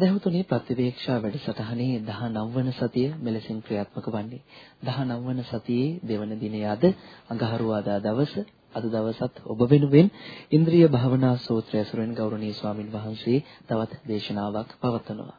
සදහතුනේ ප්‍රතිවේක්ෂා වැඩසටහනේ 19 වන සතිය මෙලෙසින් ක්‍රියාත්මක වන්නේ. 19 වන සතියේ දෙවන දිනය අද අඟහරුවාදා දවස. අද දවසත් ඔබ වෙනුවෙන් ඉන්ද්‍රිය භාවනා සූත්‍රය ඇසුරෙන් ගෞරවනීය ස්වාමින් වහන්සේ තවත් දේශනාවක් පවත්වනවා.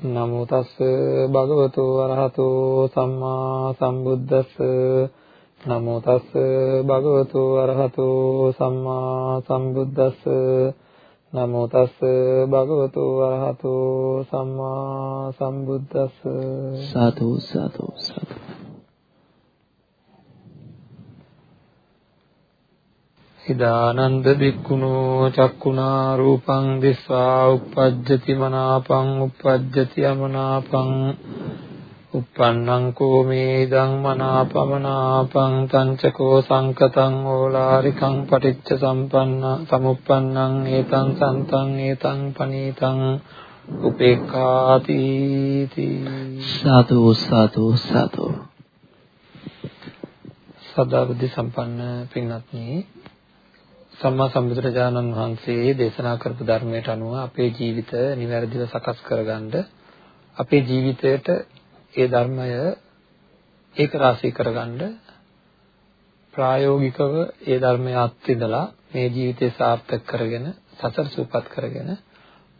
නමෝ තස් භගවතු වරහතෝ සම්මා සම්බුද්දස්ස. නමෝ තස් භගවතු වරහතෝ සම්මා සම්බුද්දස්ස. නමෝ තස් භගවතු වරහතෝ සම්මා සම්බුද්දස්ස. සාදු සාදු සාදු. ඉදානන්ද බික්කුණෝ චක්කුණා රූපං දිස්වා uppajjati මනාපං uppajjati අමනාපං uppannං කෝ මේදං මනාපමනාපං තංචකෝ සංකතං ඕලාරිකං පටිච්ච සම්පන්න සමුප්පන්නං ඒතං සන්තං ඒතං පනීතං උපේක්ඛාති සාදු සාදු සාදු. සදා බුද්ධ සම්පන්න පින්වත්නි සම්මා සම්බුදුරජාණන් වහන්සේ දේශනා කරපු ධර්මයට අනුව අපේ ජීවිත නිවැරදිව සකස් කරගන්න අපේ ජීවිතයට ඒ ධර්මය ඒක රාශී කරගන්න ප්‍රායෝගිකව ඒ ධර්මය අත්විඳලා මේ ජීවිතය සාර්ථක කරගෙන සතර සූපත් කරගෙන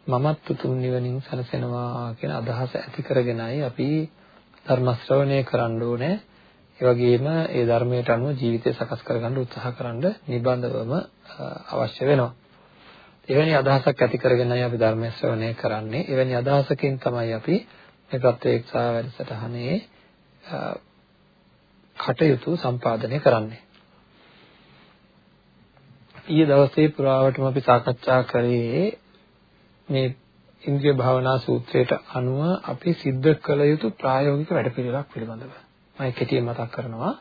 මමත් උතුම් නිවනින් සැනසෙනවා කියන අදහස ඇති කරගෙනයි අපි ධර්ම ශ්‍රවණය කරන්න ඕනේ. ඒ වගේම ඒ ධර්මයට අනුව ජීවිතය සකස් කරගන්න උත්සාහ කරන්න නිබඳවම අවශ්‍ය වෙනවා. එවැනි අදහසක් ඇති කරගෙනයි අපි ධර්ම ශ්‍රවණය කරන්නේ. එවැනි අදහසකින් තමයි අපි මේ ප්‍රත්‍යක්ෂා වැඩසටහනේ කටයුතු සම්පාදනය කරන්නේ. ඊයේ දවසේ පුරාවටම අපි සාකච්ඡා කරේ මේ ඉන්ද්‍රිය භාවනා සූත්‍රයට අනුව අපි සිද්ධ කළ යුතු ප්‍රායෝගික වැඩපිළිවෙලක් පිළිබඳව. මම කෙටියෙන් මතක් කරනවා.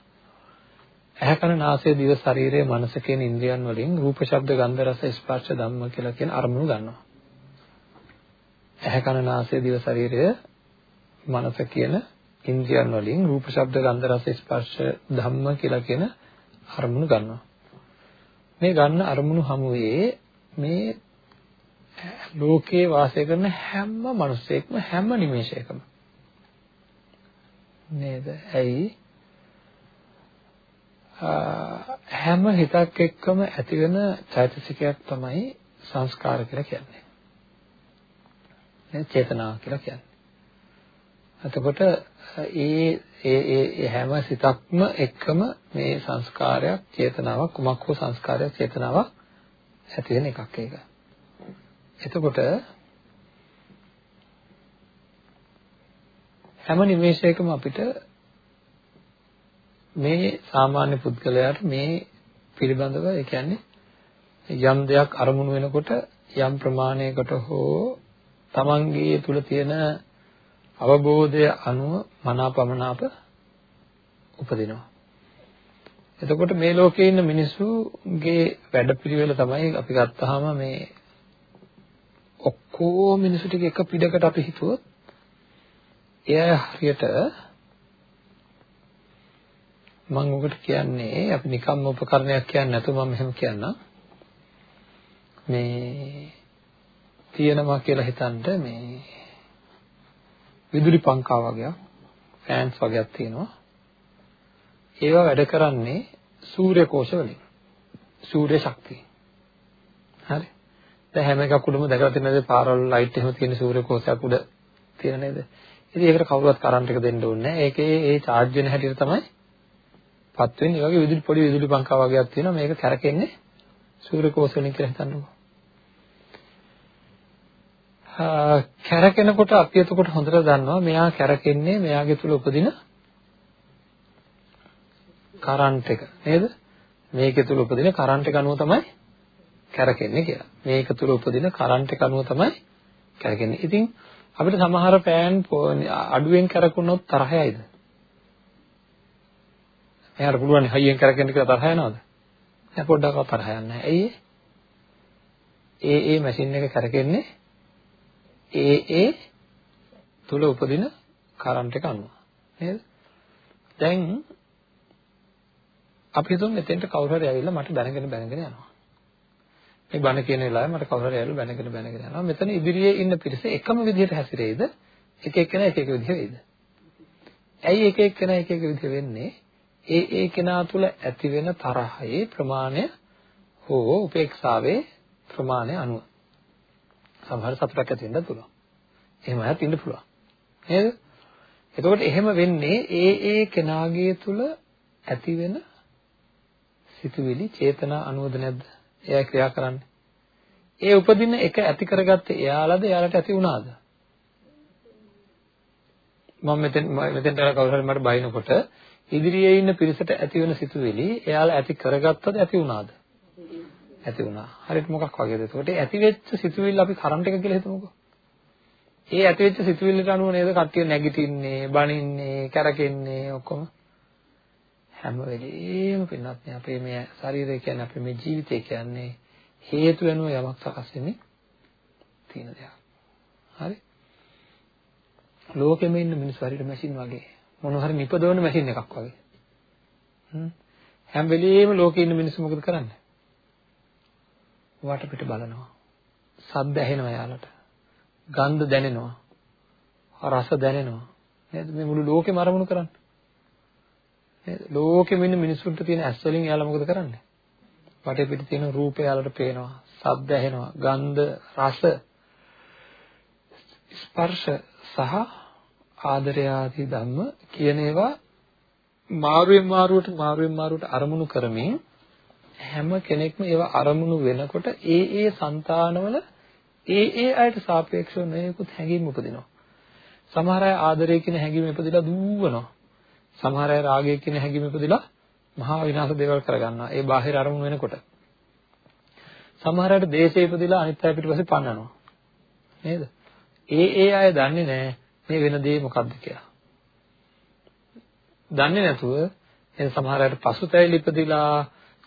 ඇහැ කන නාසය දිව ශරීරය මනස කියන ඉන්ද්‍රියන් වලින් රූප ශබ්ද ගන්ධ රස ස්පර්ශ ධම්ම කියලා කියන අරමුණු ගන්නවා. ඇහැ කන නාසය දිව ශරීරය මනස කියන ඉන්ද්‍රියන් වලින් රූප ශබ්ද ගන්ධ රස ස්පර්ශ ධම්ම කියලා කියන අරමුණු ගන්නවා. මේ ගන්න අරමුණු හමුවේ මේ ලෝකේ වාසය කරන හැම මිනිසෙක්ම හැම නිමේෂයකම නේද? ඇයි? හැම හිතක් එක්කම ඇති වෙන චෛතසිකයක් තමයි සංස්කාර කියලා කියන්නේ. නේ චේතනා කියලා කියන්නේ. එතකොට ඒ ඒ ඒ හැම සිතක්ම එක්කම මේ සංස්කාරයක් චේතනාවක් කුමක් හෝ සංස්කාරයක් චේතනාවක් ඇති වෙන එකක් ඒක. එතකොට හැම නිමේෂයකම අපිට මේ සාමාන්‍ය පුද්ගලයාට මේ පිළිබඳව ඒ කියන්නේ යම් දෙයක් අරමුණු වෙනකොට යම් ප්‍රමාණයකට හෝ තමන්ගේ තුල තියෙන අවබෝධය අනුව මනාපමනාප උපදිනවා. එතකොට මේ ලෝකේ ඉන්න මිනිස්සුගේ වැඩපිළිවෙල තමයි අපි ගත්තාම මේ ඔක්කොම මිනිස්සු ටික එක පිටකට අපි හිතුවොත් එයා හරියට මම ඔකට කියන්නේ අපි නිකම්ම උපකරණයක් කියන්නේ නැතුව මම මෙහෙම කියන්නම්. මේ තියෙනවා කියලා හිතන්න මේ විදුලි පංකා වගේක් ෆෑන්ස් වගේක් තියෙනවා. ඒවා වැඩ කරන්නේ සූර්ය කෝෂ වලින් සූර්ය ශක්තිය හරි. දැන් හැම එකක් උඩම දැකලා තියෙනද පාරවල් ලයිට් එහෙම තියෙන සූර්ය කෝෂයක් උඩ තියෙන නේද? ඉතින් ඒකට කවුරුවත් කරන්ට් එක දෙන්න ඕනේ නැහැ. ඒකේ ඒ charge වෙන හැටියට තමයි පත් වෙන්නේ. ඒ වගේ විදුලි පොඩි විදුලි පංකා වගේක් තියෙනවා. මේක කැරකෙන්නේ සූර්ය කෝෂ වලින් කියලා හිතන්නකෝ. කැරකෙනකොට අපි එතකොට හොඳට දන්නවා මෙයා කැරකෙන්නේ මෙයාගේ තුල උපදින කරන්ට් එක නේද? මේකේ තුල උපදින කරන්ට් එක අනුව තමයි කැරකෙන්නේ කියලා. මේක තුල උපදින කරන්ට් එක අනුව තමයි කැරකෙන්නේ. ඉතින් අපිට සමහර පෑන් අඩුවෙන් කැරකුණොත් තරහ යයිද? එයාට පුළුවන් හයියෙන් කැරකෙන්න කියලා තරහ යනවද? නෑ පොඩ්ඩක්වත් තරහ යන්නේ නැහැ. ඇයි ඒ ඒ මැෂින් එක කැරකෙන්නේ ඒ ඒ තුල උපදින කරන්ට් එක අනුව. නේද? දැන් අපි හිතමු මෙතෙන්ට කවුරු හරි ඇවිල්ලා මට බැනගෙන බැනගෙන යනවා. මේ බණ කියන වෙලාවේ මට කවුරු හරි ඇවිල්ලා බැනගෙන බැනගෙන යනවා. මෙතන ඉදිරියේ ඉන්න පිරිස එකම විදිහට හැසිරෙයිද? එක එක්කෙනා එක එක විදිහ වෙයිද? ඇයි එක එක්කෙනා එක එක විදිහ වෙන්නේ? ඒ ඒ කෙනා තුළ ඇති වෙන තරහයේ ප්‍රමාණය හෝ උපේක්ෂාවේ ප්‍රමාණය අනුව සමහර සතුටක් ඇති වෙන්න පුළුවන්. එහෙම නැත් ඉන්න පුළුවන්. නේද? එතකොට එහෙම වෙන්නේ ඒ ඒ කෙනාගේ තුල ඇති වෙන සිතුවිලි චේතනා අනුවද නැද්ද? එයා ක්‍රියා කරන්නේ. ඒ උපදින එක ඇති කරගත්තේ එයාලද එයාලට ඇති වුණාද? මම මෙතෙන් මෙතෙන්ට කවුරු හරි මට බයිනකොට ඉදිරියේ ඉන්න පිරිසට ඇති වෙන සිතුවිලි එයාලා ඇති කරගත්තද ඇති වුණාද? ඇති වුණා. හරියට මොකක් වගේද? එතකොට ඇති වෙච්ච සිතුවිල්ල අපි කරන්ට් එක කියලා හිතමුකෝ. ඒ ඇති වෙච්ච සිතුවිල්ලට අනුව නේද කට්ටිය නැගිටින්නේ, බනින්නේ, කැරකෙන්නේ ඔක්කොම. හැම වෙලෙම පින්නත් නේ අපේ මේ ශරීරය කියන්නේ අපේ මේ ජීවිතය කියන්නේ හේතු වෙනුව යමක් සකස් වෙන්නේ තියෙන දෙයක්. හරි? ලෝකෙම ඉන්න මිනිස්සු හරියට මැෂින් වගේ. මොන හරි නිපදවන මැෂින් එකක් වගේ. හ්ම්. හැම වෙලෙම ලෝකේ ඉන්න මිනිස්සු මොකද කරන්නේ? වටපිට බලනවා. සද්ද ඇහෙනවා යාලට. ගන්ධ දැනෙනවා. රස දැනෙනවා. නේද? මේ මුළු ලෝකෙම අරමුණු කරන්නේ. නේද? ලෝකෙම ඉන්න මිනිස්සුන්ට තියෙන ඇස් වලින් යාලා මොකද කරන්නේ? වටේ පිට තියෙන රූපය යාලට පේනවා. ශබ්ද ඇහෙනවා. ගන්ධ, රස, ස්පර්ශ සහ ආදරය ආදී ධම්ම කියන ඒවා මාරුවෙන් මාරුවට මාරුවෙන් මාරුවට අරමුණු කරමින් හැම කෙනෙක්ම ඒවා අරමුණු වෙනකොට ඒ ඒ సంతානවල ඒ ඒ අයට සාපේක්ෂව මේකුත් හැඟීම් උපදිනවා. සමහර අය ආදරය කියන හැඟීම ඉපදිලා දුවනවා. සමහර අය රාගය කියන හැඟීම ඉපදිලා මහා විනාශ දේවල් කරගන්නවා. ඒ බාහිර අරමුණු වෙනකොට. සමහර අයට දේශය ඉපදිලා අනිත් අය පිටිපස්සේ පන්නනවා. නේද? ඒ ඒ අය දන්නේ නැහැ මේ වෙන දේ මොකක්ද කියලා. දන්නේ නැතුව එන සමහර අයට පසුතැවිලි ඉපදිලා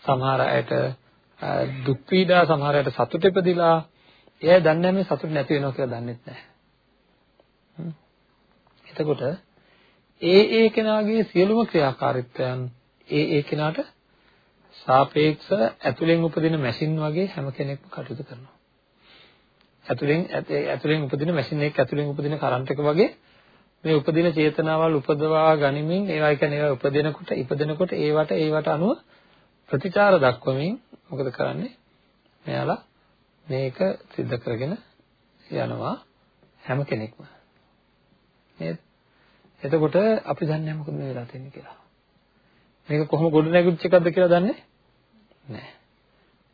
සමහර අයට දුක් පීඩා සමහර අයට සතුට ඉපදිලා එයා දන්නේ නැහැ මේ සතුට නැති වෙනවා කියලා දන්නෙත් නැහැ. එතකොට ඒ ඒ කෙනාගේ සියලුම ක්‍රියාකාරීත්වයන් ඒ ඒ කෙනාට සාපේක්ෂව ඇතුලෙන් උපදින මැෂින් වගේ හැම කෙනෙක්ම කටයුතු කරනවා. ඇතුලෙන් ඇතුලෙන් උපදින මැෂින් එකක් ඇතුලෙන් උපදින කරන්ට් එක වගේ මේ උපදින චේතනාවල් උපදවා ගනිමින් ඒවා කියන්නේ ඒවා උපදිනකොට ඉපදෙනකොට ඒවට ඒවට අනුව ප්‍රතිචාර දක්වමින් මොකද කරන්නේ? මෙයාලා මේක සිද්ධ කරගෙන යනවා හැම කෙනෙක්ම. මේ එතකොට අපි දන්නේ මොකද මේ වෙලා තියෙන්නේ කියලා. මේක කොහොම ගොඩ නැගිච්ච එකක්ද කියලා දන්නේ නැහැ.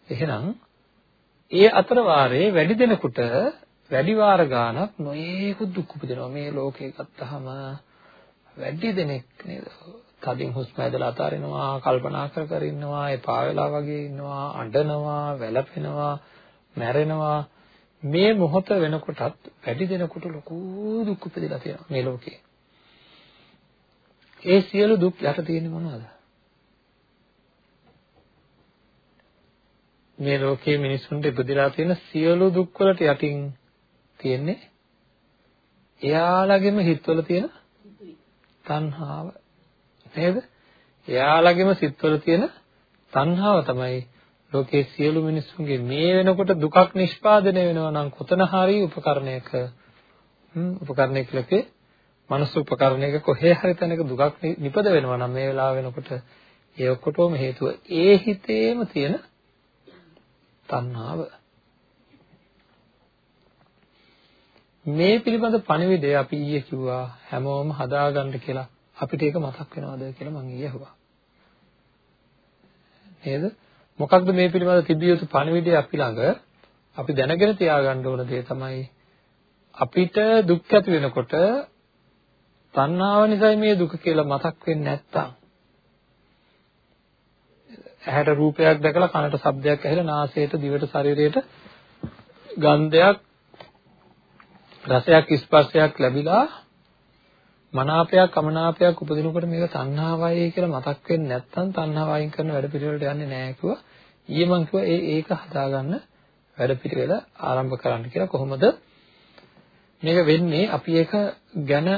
එහෙනම් ඒ අතර වාරේ වැඩි දෙනෙකුට වැඩි වාර ගාණක් නොයේකුත් දුක් උපදිනවා මේ ලෝකේ ගත්තාම වැඩි දෙනෙක් නේද තදින් හුස්ම ඇදලා අතාරිනවා කල්පනා කර කර ඉන්නවා එපා වෙලා වගේ ඉන්නවා අඬනවා වැළපෙනවා මැරෙනවා මේ මොහොත වෙනකොටත් වැඩි දෙනෙකුට ලොකු දුක් උපදිලා තියෙනවා මේ ලෝකේ ඒ සියලු දුක් යට තියෙන්නේ මොනවද මේ ලෝකයේ මිනිසුන්ට ඉපදලා තියෙන සියලු දුක් වලට යටින් තියෙන්නේ එයාලගෙම හිතවල තියෙන තණ්හාව නේද? එයාලගෙම සිත්වල තියෙන තණ්හාව තමයි ලෝකයේ සියලු මිනිස්සුන්ගේ මේ වෙනකොට දුකක් නිෂ්පාදනය වෙනවා නම් කොතන හරි උපකරණයක උපකරණයක ලකේ මනස උපකරණයක කොහේ හරි තැනක දුකක් නිපද වෙනවා නම් මේ වෙලාව වෙනකොට ඒ ඔක්කොටම හේතුව ඒ හිතේම තියෙන තණ්හාව මේ පිළිබඳ පණිවිඩය අපි ඊයේ කිව්වා හැමෝම හදාගන්න කියලා අපිට ඒක මතක් වෙනවද කියලා මම ඊයේ අහුවා. නේද? මොකක්ද මේ පිළිබඳ තිබිය යුතු පණිවිඩය අපි ළඟ අපි දැනගෙන තියාගන්න ඕන දේ තමයි අපිට දුක් ඇති වෙනකොට තණ්හාව නිසා මේ දුක කියලා මතක් වෙන්නේ නැත්තම්. ඇහැට රූපයක් දැකලා කනට ශබ්දයක් ඇහිලා නාසයට දිවට ශරීරයට ගන්ධයක් රසයක් ස්පර්ශයක් ලැබිලා මනාපයක් අමනාපයක් උපදිනකොට මේක තණ්හාවයි කියලා මතක් වෙන්නේ නැත්නම් තණ්හාව අයින් කරන වැඩ පිළිවෙලට යන්නේ නැහැ කිව්වා. ඊයේ මං කිව්වා ඒ ඒක හදාගන්න වැඩ පිළිවෙල ආරම්භ කරන්න කියලා. කොහොමද? මේක වෙන්නේ අපි ඒක ගැන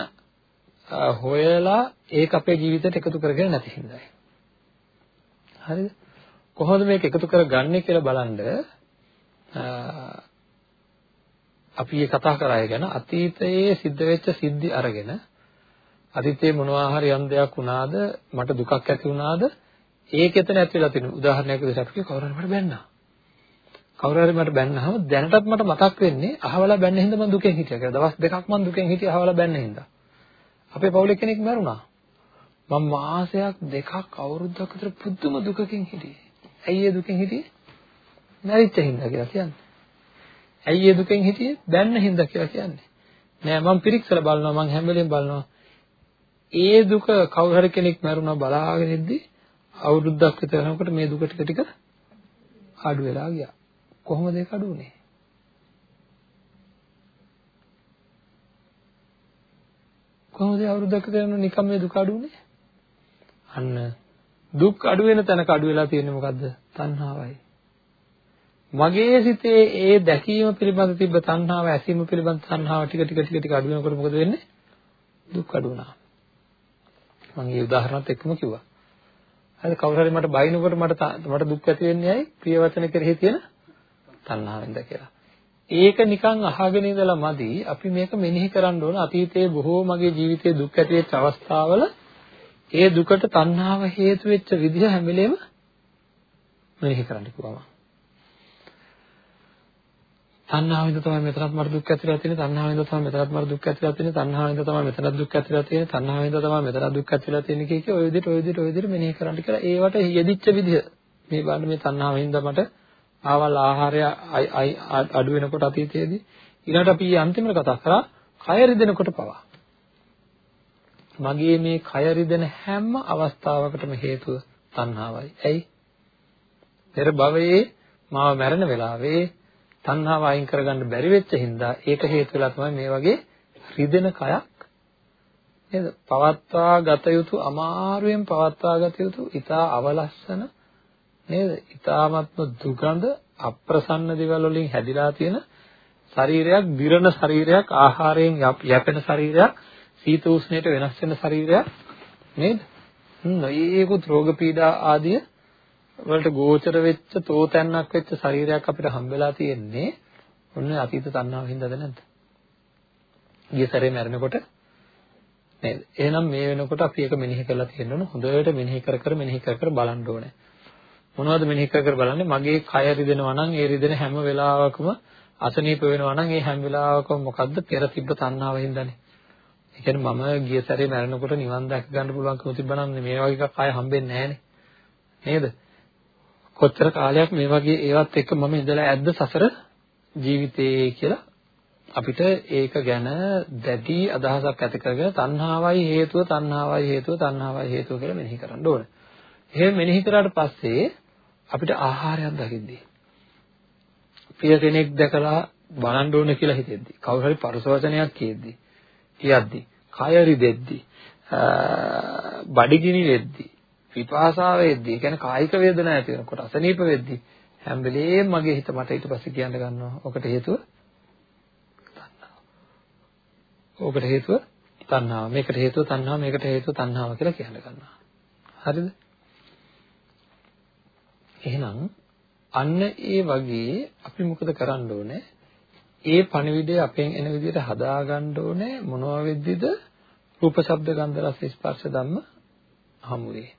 හොයලා ඒක අපේ ජීවිතයට එකතු කරගෙන නැති හින්දායි. හරිද? කොහොමද මේක එකතු කරගන්නේ කියලා බලන්න අපි මේ කතා කරාය ගැන අතීතයේ සිද්ධ වෙච්ච සිද්ධි අරගෙන අතීතයේ මොනවා හරි යම් දෙයක් වුණාද මට දුකක් ඇති වුණාද ඒක එතන ඇතුළත තියෙන උදාහරණයක් විදිහට අපි කවුරු හරි මට බැන්නා කවුරු හරි මට බැන්නාම දැනටත් මට මතක් වෙන්නේ අහවලා බැන්න හින්දා මම දුකෙන් හිටියා කියලා දවස් දෙකක් මම දුකෙන් හිටියා අහවලා බැන්න හින්දා අපේ පවුලේ කෙනෙක් මැරුණා. මම මාසයක් දෙකක් අවුරුද්දක් විතර පුදුම දුකකින් හිටියේ. ඇයි ඒ දුකෙන් හිටියේ? මැරිච්ච හින්දා කියලා කියන්නේ. ඇයි ඒ දුකෙන් හිටියේ? බැන්න හින්දා කියලා කියන්නේ. නෑ මම පිරික්සලා බලනවා මම හැම වෙලෙම බලනවා. ඒ දුක කවුරු හරි කෙනෙක් මරුණා බලාගෙන ඉද්දි අවුරුද්දක් විතර යනකොට මේ දුක ටික ටික අඩු වෙලා ගියා. කොහොමද ඒක අඩු වුනේ? කොහොමද අවුරුද්දක් විතර යනකොට නිකම් මේ දුක අඩු වුනේ? අන්න දුක් අඩු වෙන තැනක අඩු වෙලා තියෙන්නේ මොකද්ද? තණ්හාවයි. මගේ සිතේ ඒ දැකීම පිළිබඳ තිබ්බ තණ්හාව ඇසීම පිළිබඳ තණ්හාව ටික ටික ටික ටික අඩු වෙනකොට මොකද වෙන්නේ? දුක් අඩු වෙනවා. මම මේ උදාහරණත් එක්කම කිව්වා. හරි කවුරු හරි මට බයිනකොට මට මට දුක් ඇති වෙන්නේ ඇයි? ප්‍රිය වචන කෙරෙහි තියෙන තණ්හාවෙන්ද කියලා. ඒක නිකන් අහගෙන ඉඳලා මදි. අපි මේක මෙනෙහි කරන්න ඕන. අතීතයේ බොහෝ මගේ ජීවිතයේ දුක් ඇති වෙච්ච අවස්ථාවල ඒ දුකට තණ්හාව හේතු වෙච්ච විදිහ හැම වෙලේම මෙනෙහි කරන්න කිව්වම. තණ්හාවෙන්ද තමයි මෙතනත් මට දුක් ඇතිලා තියෙන්නේ. තණ්හාවෙන්ද තමයි මෙතනත් මට දුක් ඇතිලා තියෙන්නේ. තණ්හාවෙන්ද තමයි මෙතනත් දුක් ඇතිලා තියෙන්නේ. තණ්හාවෙන්ද තමයි මෙතනත් දුක් ඇතිලා තියෙන්නේ කිය කිය ඔය විදිහට ඔය විදිහට ඔය විදිහට මෙනෙහි කරන්න කියලා ඒවට යෙදිච්ච විදිහ. මේ බලන්න මේ තණ්හාවෙන්ද මට ආවල් ආහාරය අඩු වෙනකොට අතීතයේදී ඊළඟට අපි අන්තිමට කතා කරා කය රිදෙනකොට පවා මගේ මේ කය රිදෙන හැම අවස්ථාවකටම හේතුව තණ්හාවයි. ඇයි? පෙර භවයේ මාව මැරෙන වෙලාවේ තණ්හාව අයින් කරගන්න බැරි වෙච්ච හින්දා ඒක හේතු වෙලා තමයි මේ වගේ රිදෙන කයක් නේද? පවත්වා ගත යුතු අමාරුවෙන් පවත්වා ගත යුතු ඊටා අවලස්සන නේද? ඊ타ත්ම දුගඳ අප්‍රසන්න දේවල් වලින් හැදිලා තියෙන ශරීරයක්, දිරණ ශරීරයක්, ආහාරයෙන් යැපෙන ශරීරයක්, සීත උෂ්ණයට වෙනස් වෙන ශරීරයක් නේද? මේකුත් රෝග පීඩා ආදිය වලට ගෝචර වෙච්ච තෝතැන්නක් වෙච්ච ශරීරයක් අපිට හම්බෙලා තියෙන්නේ ඔන්න අතීත තණ්හාව හින්දාද නැද්ද? ගිය සැරේ මැරෙනකොට නේද? එහෙනම් මේ වෙනකොට අපි ඒක මෙනෙහි කරලා තියෙන්න ඕන. හොඳට මෙනෙහි කර කර මෙනෙහි කර කර බලන්න ඕනේ. මොනවද මෙනෙහි කර කර බලන්නේ? මගේ කය රිදෙනවා නම් ඒ රිදෙන හැම වෙලාවකම අසනීප වෙනවා නම් ඒ හැම වෙලාවකම මොකද්ද? පෙර තිබ්බ තණ්හාව හින්දානේ. ඒ කියන්නේ මම ගිය සැරේ මැරෙනකොට නිවන් දැක ගන්න පුළුවන්කම තිබ්බනම් මේ වගේ එකක් ආය හම්බෙන්නේ නැහනේ. නේද? කොච්චර කාලයක් මේ වගේ ඒවත් එක්ක මම ඉඳලා ඇද්ද සසර ජීවිතේ කියලා අපිට ඒක ගැන දැඩි අදහසක් ඇති කරගෙන තණ්හාවයි හේතුව තණ්හාවයි හේතුව තණ්හාවයි හේතුව කියලා මෙනෙහි කරන්න ඕන. එහෙම මෙනෙහි කරාට පස්සේ අපිට ආහාරයක් දකිද්දී ප්‍රිය කෙනෙක් දැකලා බලන්න ඕන කියලා හිතෙද්දී කවුරු හරි පරස වචනයක් කියෙද්දී කියද්දී කය රිදෙද්දී බඩගිනි වෙද්දී විපාසාව වෙද්දී, ඒ කියන්නේ කායික වේදනා ඇති වෙනකොට අසනීප වෙද්දී හැම වෙලේම මගේ හිත මට ඊට පස්සේ කියන්න ගන්නවා. ඔකට හේතුව තණ්හාව. ඔකට හේතුව තණ්හාව. මේකට හේතුව තණ්හාව, මේකට හේතුව තණ්හාව කියලා කියන්න ගන්නවා. හරිද? එහෙනම් අන්න ඒ වගේ අපි මොකද කරන්න ඕනේ? ඒ පණිවිඩය අපෙන් එන විදිහට හදාගන්න ඕනේ මොනවා වෙද්දිද? රූප, ශබ්ද, ගන්ධ, රස, ස්පර්ශ ධම්ම හමුවේ.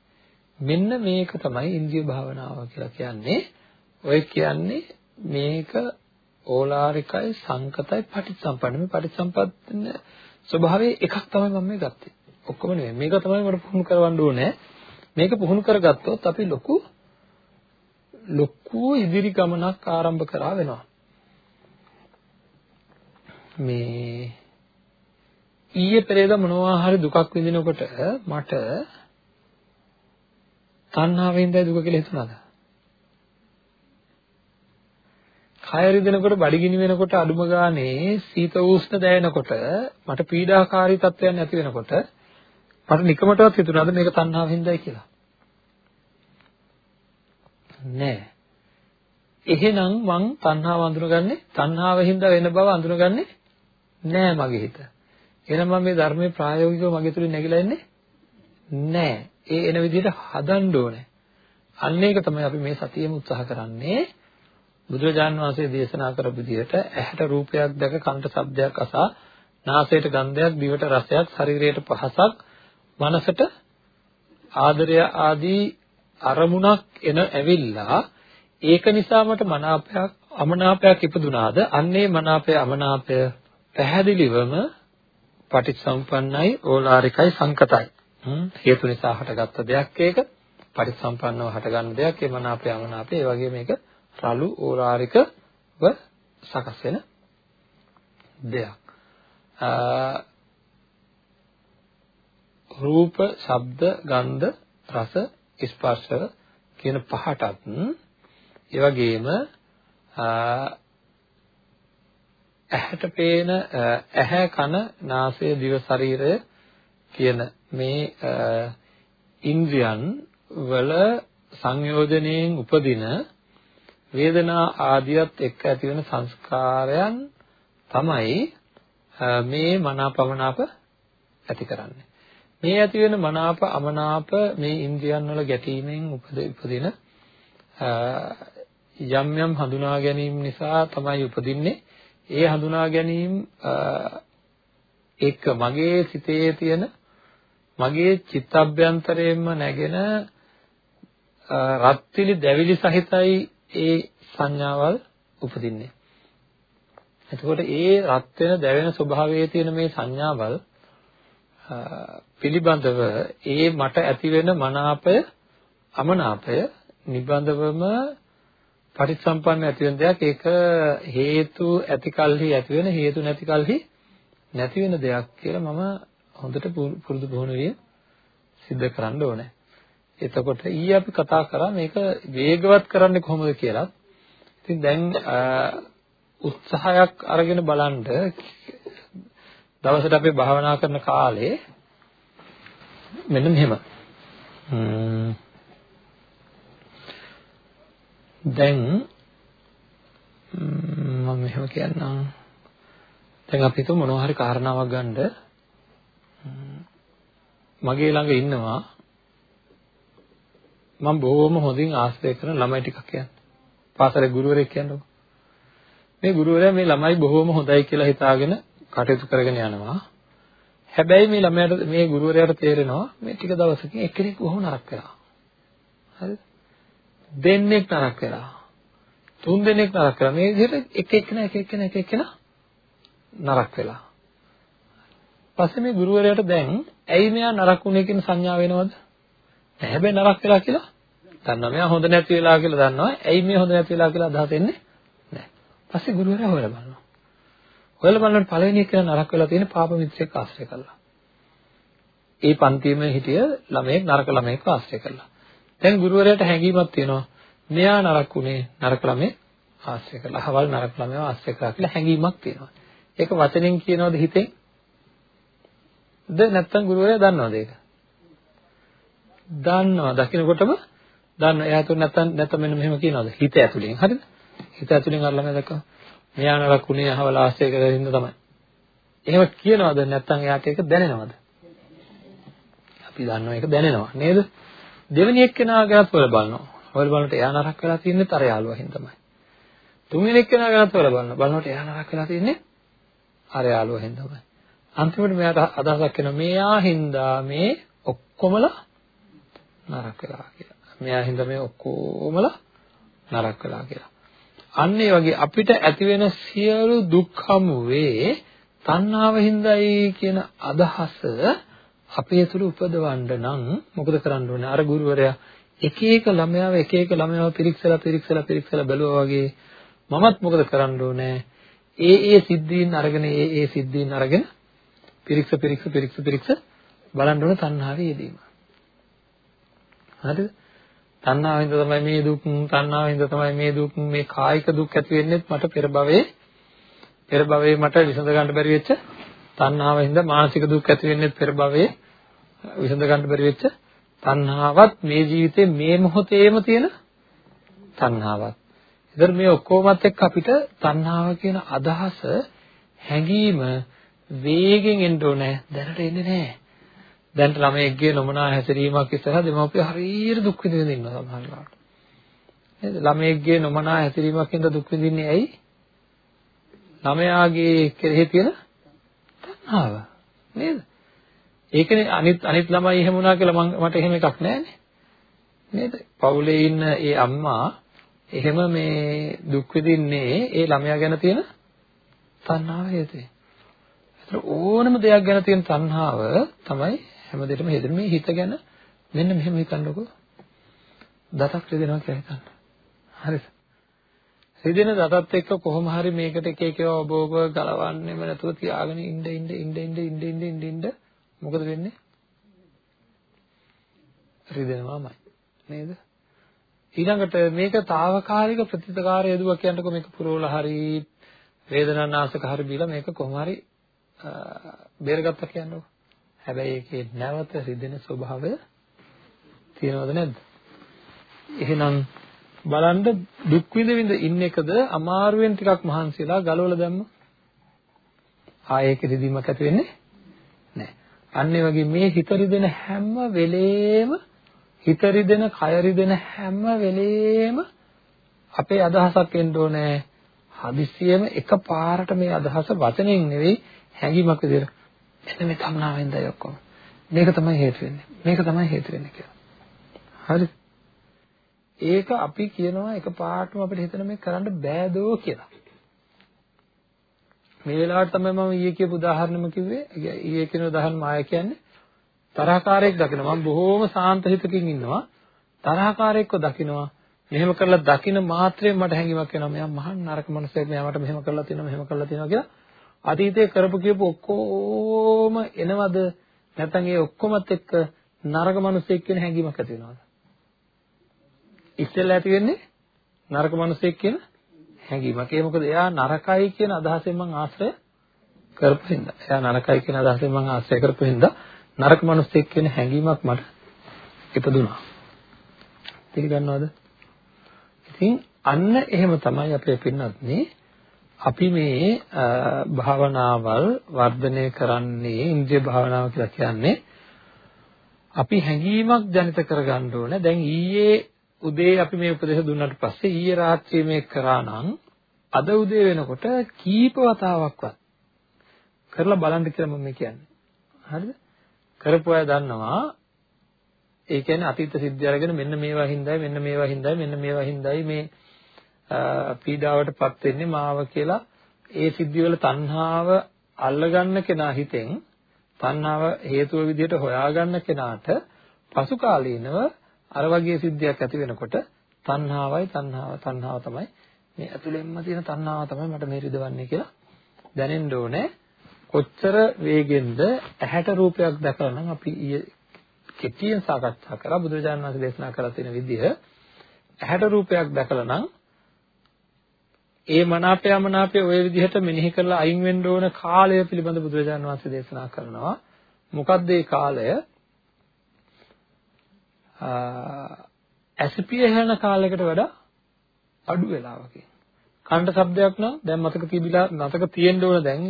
මෙන්න මේක තමයි ඉන්ද්‍රිය භාවනාව කියලා කියන්නේ. ඔය කියන්නේ මේක ඕලාරිකයි සංකතයි පටිච්චසම්පන්න මේ පටිච්චසම්පන්න ස්වභාවයේ එකක් තමයි මම මේ ගත්තේ. ඔක්කොම නෙවෙයි. මේක තමයි මට පුහුණු කරවන්න ඕනේ. මේක පුහුණු කරගත්තොත් අපි ලොකු ලොකු ඉදිරි ගමනක් ආරම්භ කරා වෙනවා. මේ ඊයේ පෙරේද මොනවා හරි දුකක් විඳිනකොට මට තණ්හාවෙන්දයි දුක කියලා හිතුණාද? කය රිදෙනකොට බඩගිනි වෙනකොට අඩුම ගානේ සීත උෂ්ණ දැනෙනකොට මට පීඩාකාරී තත්ත්වයන් ඇති වෙනකොට මට නිකමටවත් හිතුණාද මේක තණ්හාවෙන්දයි කියලා? නෑ. එහෙනම් මං තණ්හාව අඳුනගන්නේ තණ්හාවෙන්ද වෙන බව අඳුනගන්නේ නෑ මගේ හිත. එහෙනම් මම මේ ධර්මයේ ප්‍රායෝගිකව මගේ තුලින් නැగిලා ඉන්නේ නෑ. ඒ එන විදිහට හදන්න ඕනේ. අන්න ඒක තමයි අපි මේ සතියෙම උත්සාහ කරන්නේ. බුදුරජාන් වහන්සේ දේශනා කරපු විදිහට ඇහැට රූපයක් දැක කනට ශබ්දයක් අසා නාසයට ගන්ධයක් දිවට රසයක් ශරීරයට පහසක් මනසට ආදරය ආදී අරමුණක් එන ඇවිල්ලා ඒක නිසා මට මනාපයක් අමනාපයක් ඉපදුනාද? අන්නේ මනාපය අමනාපය පැහැදිලිවම පටිච්චසමුප්පන්නයි ඕලාරිකයි සංකතයි. හේතු නිසා හටගත්ත දෙයක් ඒක. පටිච්චසම්පන්නව හටගන්න දෙයක්. ඒ මනාපය අමනාපය ඒ වගේ මේක රළු ඕලාරිකව සකස් වෙන දෙයක්. රූප, ශබ්ද, ගන්ධ, රස, ස්පර්ශ කියන පහටත් ඒ වගේම ඇහැට පේන ඇහැ කන නාසය දිව ශරීරය කියන මේ ඉන්ද්‍රියන් වල සංයෝජනයෙන් උපදින වේදනා ආදියත් එක්ක ඇති වෙන සංස්කාරයන් තමයි මේ මනාපමනාප ඇති කරන්නේ. මේ ඇති වෙන මනාප අමනාප මේ ඉන්ද්‍රියන් වල ගැටීමෙන් උපදින යම් යම් හඳුනා ගැනීම නිසා තමයි උපදින්නේ. ඒ හඳුනා ගැනීම එක්ක මගේ සිතේ තියෙන මගේ චිත්තඅභ්‍යන්තරයෙන්ම නැගෙන රත්තිලි දැවිලි සහිතයි ඒ සංඥාවල් උපදින්නේ. එතකොට ඒ රත් වෙන දැවෙන ස්වභාවයේ තියෙන මේ සංඥාවල් පිළිබඳව ඒ මට ඇති වෙන මනාපය අමනාපය නිබඳවම පටිච්චසම්පන්න ඇති වෙන දෙයක් ඒක හේතු ඇති කල්හි ඇති වෙන හේතු නැති කල්හි නැති වෙන දෙයක් කියලා මම හොඳට පුරුදු පුහුණු විය සිද්ධ කරන්න ඕනේ. එතකොට ඊයේ අපි කතා කරා මේක වේගවත් කරන්නේ කොහොමද කියලා. ඉතින් දැන් උත්සාහයක් අරගෙන බලන්න දවසට අපි භාවනා කරන කාලේ මෙන්න මෙහෙම. දැන් මම මෙහෙම කියන්නම්. දැන් අපි හිතමු මොනවා හරි කාරණාවක් ගන්න මගේ ළඟ ඉන්නවා මම බොහොම හොඳින් ආශ්‍රය කරන ළමයි ටිකක් කියන්නේ. පාසලේ ගුරුවරයෙක් කියන්නකො. මේ ගුරුවරයා මේ ළමයි බොහොම හොඳයි කියලා හිතාගෙන කටයුතු කරගෙන යනවා. හැබැයි මේ ළමයාට මේ ගුරුවරයාට තේරෙනවා මේ ටික දවසකින් එක්කෙනෙක් බොහොම නරක වෙලා. හරිද? දෙන්නෙක් නරක වෙලා. තුන් දෙනෙක් නරක වෙලා. මේ විදිහට එක එක්කෙනා එක එක්කෙනා එක එක්කෙනා නරක වෙලා. පස්සේ මේ ගුරුවරයාට දැන් ඇයි මෙයා නරක වුනේ කියන සංඥාව වෙනවද? නැහැ හැබැයි නරක වෙලා කියලා දන්නවා. මෙයා හොඳ නැති වෙලා කියලා දන්නවා. ඇයි මේ හොඳ නැති වෙලා කියලා අදහස් එන්නේ නැහැ. පස්සේ ගුරුවරයා හොයලා බලනවා. හොයලා බලනකොට පළවෙනි එක නරක වෙලා තියෙන පාප මිත්‍රෙක් ආශ්‍රය කළා. ඒ පන්තියේ හිටිය ළමයෙක් නරක ළමයෙක් ආශ්‍රය කළා. දැන් ගුරුවරයාට හැඟීමක් තියෙනවා. මෙයා නරක උනේ නරක ළමයෙක් ආශ්‍රය කළා. අහවල් නරක ළමයා ආශ්‍රය කළා කියලා හැඟීමක් තියෙනවා. ඒක වචනෙන් කියනවද හිතෙන්? ද නැත්තම් ගුරුවරයා දන්නවද ඒක? දන්නවා. දකින්නකොටම දන්නවා. එයා තුන නැත්තම් නැත්තම් මෙන්න මෙහෙම කියනවාද? හිත ඇතුලෙන්. හරිද? හිත ඇතුලෙන් අර ළමයා දැක්කම මෙයා නරක උනේ අහවල ආශ්‍රය කරලා ඉන්න තමයි. එහෙම කියනවද නැත්තම් එයාට ඒක දැනෙනවද? අපි දන්නවා ඒක දැනෙනවා නේද? දෙවෙනි එක්කෙනා ගැනත් හොයලා බලනවා. හොයලා බලනකොට එයා නරක වෙලා තින්නේ අර යාළුවා හින්දා තමයි. තුන්වෙනි එක්කෙනා ගැනත් හොයලා බලනවා. බලනකොට එයා නරක වෙලා තින්නේ අර යාළුවා හින්දා තමයි. අන්තිමට මෙයාට අදහසක් එනවා මෙයා හින්දා මේ ඔක්කොමලා නරක වෙලා කියලා. මෙයා හින්දා මේ ඔක්කොමලා නරක වෙලා කියලා. අන්න ඒ වගේ අපිට ඇති වෙන සියලු දුක් හමුවේ තණ්හාව හින්දායි කියන අදහස අපේ තුල උපදවන්න නම් මොකද කරන්න ඕනේ? අර ගුරුවරයා එක එක ළමයාව එක එක ළමයාව පිරික්සලා පිරික්සලා පිරික්සලා බැලුවා වගේ මමත් මොකද කරන්න ඕනේ? ඒ ඒ සිද්ධීන් අරගෙන ඒ ඒ සිද්ධීන් අරගෙන පිරික්ස පිරික්ස පිරික්ස පිරික්ස බලන්න ඕන තණ්හාවේ යෙදීම. හරිද? තණ්හාවෙන්ද තමයි මේ දුක්, තණ්හාවෙන්ද තමයි මේ දුක්, මේ කායික දුක් ඇති වෙන්නේ මට පෙර භවයේ පෙර භවයේ මට විසඳ ගන්න බැරි වෙච්ච තණ්හාවෙන්ද මානසික දුක් ඇති වෙන්නේ පෙර භවයේ විසඳ ගන්න බැරි වෙච්ච තණ්හාවත් මේ ජීවිතේ මේ මොහොතේම තියෙන තණ්හාවත්. ඒතර මේ ඔක්කොමත් එක්ක අපිට තණ්හාව කියන අදහස හැඟීම වේගෙන් එන්න ඕනේ දැනට එන්නේ නැහැ. දැන් ළමයෙක්ගේ නොමනා හැසිරීමක් ඉස්සරහා දෙමව්පිය හරියට දුක් විඳින්න ඉන්නවා සමහරවිට. නේද? ළමයෙක්ගේ නොමනා හැසිරීමක් හින්දා දුක් විඳින්නේ ඇයි? ළමයාගේ කෙරෙහි තියෙන තණ්හාව. නේද? ඒකනේ අනිත් අනිත් ළමයි එහෙම වුණා කියලා මට එහෙම එකක් නැහැනේ. නේද? පවුලේ ඉන්න ඒ අම්මා එහෙම මේ දුක් විඳින්නේ ඒ ළමයා ගැන තියෙන තණ්හාව හේතුවෙන්. ඒතර ඕනම දෙයක් ගැන තියෙන තණ්හාව තමයි හැමදේටම හේතුව මේ හිත ගැන මෙන්න මෙහෙම හිතන්නකෝ. දතක් රිදෙනවා කියලා හිතන්න. හරිද? රිදෙන දතත් එක්ක කොහොම හරි මේකට එක එක ඔබ ඔබ ගලවන්නෙම නැතුව තියාගෙන ඉන්න ඉන්න ඉන්න ඉන්න ඉන්න ඉන්න ඉන්න ඉන්න මොකද වෙන්නේ? රිදෙනවාමයි. නේද? ඊළඟට මේක తాවකාලික ප්‍රතිකාර යදුවා කියන්නකො මේක පුරවලා හරි වේදනානාශක හරි බීලා මේක කොහොම හරි බේරගත්තා කියන්නකො. හැබැයි ඒකේ නැවත රිදෙන ස්වභාවය තියෙනවද නැද්ද? එහෙනම් බලන්න දුක් විඳ විඳ ඉන්න එකද අමාරුවෙන් ටිකක් මහන්සිලා ගලවලා දැම්ම. ආයෙක රිදීමක් ඇති වෙන්නේ නැහැ. අන්න ඒ වගේ මේ හිත රිදෙන හැම වෙලේම හිත රිදෙන, කය රිදෙන හැම වෙලේම අපේ අදහසක් එන්න ඕනේ. හදිස්සියෙම එකපාරට මේ අදහස වචනෙන් නෙවෙයි හැඟීමක් විදිහට එන්න මේ තණ්හාවෙන්දයි ඔක්කොම. මේක තමයි හේතු වෙන්නේ. මේක තමයි හේතු වෙන්නේ කියලා. හරි. ඒක අපි කියනවා එකපාරටම අපිට හිතන මේ කරන්න බෑදෝ කියලා. මේ වෙලාවට තමයි මම ඊයේ කියපු උදාහරණෙම කිව්වේ. ඊයේ කියන උදාහරණ මාය කියන්නේ තරහකාරයෙක් දකින්න මම බොහෝම සාන්ත හිතකින් ඉන්නවා. තරහකාරයෙක්ව දකින්නවා. මෙහෙම කරලා දකින්න මාත්‍රයෙන් මට හැඟීමක් එනවා. මෙයා මහා නරක මනුස්සයෙක්. මෙයා මට මෙහෙම කරලා තියෙනවා, මෙහෙම කරලා තියෙනවා කියලා අතීතයේ කරපු කියපු ඔක්කොම එනවද? නැත්නම් ඒ ඔක්කොමත් එක්ක නරක මිනිසෙක් කියන හැඟීමක් ඇති වෙනවද? ඉස්සෙල්ලා ඇති වෙන්නේ නරක මිනිසෙක් කියන හැඟීමක්. ඒ මොකද එයා නරකයි කියන අදහසෙන් මං ආශ්‍රය කරපු හින්දා. එයා නරකයි කියන අදහසෙන් මං ආශ්‍රය කරපු හින්දා නරක මිනිසෙක් කියන හැඟීමක් මට ඉපදුනා තේරුම් ඉතින් අන්න එහෙම තමයි අපේ පින්නත්නේ අපි මේ භාවනාවල් වර්ධනය කරන්නේ ඉන්ද්‍රිය භාවනාව කියලා කියන්නේ අපි හැඟීමක් ජනිත කරගන්න ඕනේ. දැන් ඊයේ උදේ අපි මේ උපදේශ දුන්නාට පස්සේ ඊයේ රාත්‍රියේ මේක කරා නම් අද උදේ වෙනකොට කීප වතාවක්වත් කරලා බලන්න කියලා මම කියන්නේ. හරිද? කරපු අය දන්නවා ඒ කියන්නේ අතීත සිද්ධි අරගෙන මෙන්න මේවා හින්දායි මෙන්න මේවා හින්දායි මෙන්න මේවා හින්දායි මේ පීඩාවටපත් වෙන්නේ මාව කියලා. ඒ සිද්ධිවල තණ්හාව අල්ලගන්න කෙනා හිතෙන් තණ්හාව හේතුව විදිහට හොයාගන්න කෙනාට පසු කාලීනව අර වගේ සිද්ධියක් ඇති වෙනකොට තණ්හාවයි තණ්හාව තණ්හාව තමයි. මේ ඇතුළෙන්ම තියෙන තණ්හාව තමයි මට මේ රිදවන්නේ කියලා දැනෙන්න ඕනේ. කොච්චර වේගෙන්ද ඇහැට රූපයක් දැකලා නම් අපි ඊයේ කෙටියෙන් සාකච්ඡා කරා බුදුරජාණන් වහන්සේ දේශනා කරලා තියෙන විදිහ ඇහැට රූපයක් දැකලා නම් ඒ මනාපය මනාපය ওই විදිහට මෙනෙහි කරලා අයින් වෙන්න ඕන කාලය පිළිබඳ බුදුරජාණන් වහන්සේ දේශනා කරනවා. මොකද්ද ඒ කාලය? ඇසිපිය හැලන කාලයකට වඩා අඩු වෙලාවකින්. කණ්ඩ શબ્දයක් නම් දැන් මතක තිබිලා මතක තියෙන්න ඕන දැන්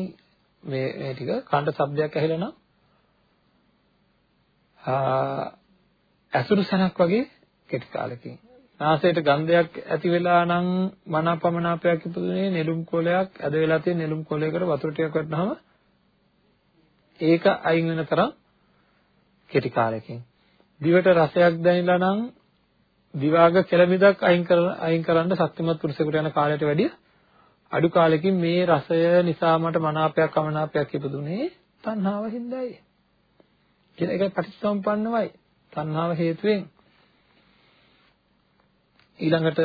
මේ මේ ටික කණ්ඩ શબ્දයක් ඇහෙලා නම් ආ ඇසුරු සනක් වගේ කෙටි කාලෙකින් නාසයට ගන්ධයක් ඇති වෙලා නම් මනාපමනාපයක් ඉපදුනේ නෙළුම් කොලයක්. ඇද වෙලා තියෙන නෙළුම් කොලයකට වතුර ටිකක් වටනහම ඒක අයින් වෙන තරම් කෙටි කාලයකින්. දිවට රසයක් දැනෙලා නම් දිවාග කෙළමිදක් අයින් කරලා අයින් කරන්න ශක්තිමත් පුරුෂයෙකුට යන කාලයට වැඩිය අඩු කාලෙකින් මේ රසය නිසා මට මනාපයක් අමනාපයක් ඉපදුනේ තණ්හාව හින්දායි. කියලා ඒකයි පටිච්චසමුප්පන්නවයි. තණ්හාව හේතුවෙන් ඊළඟට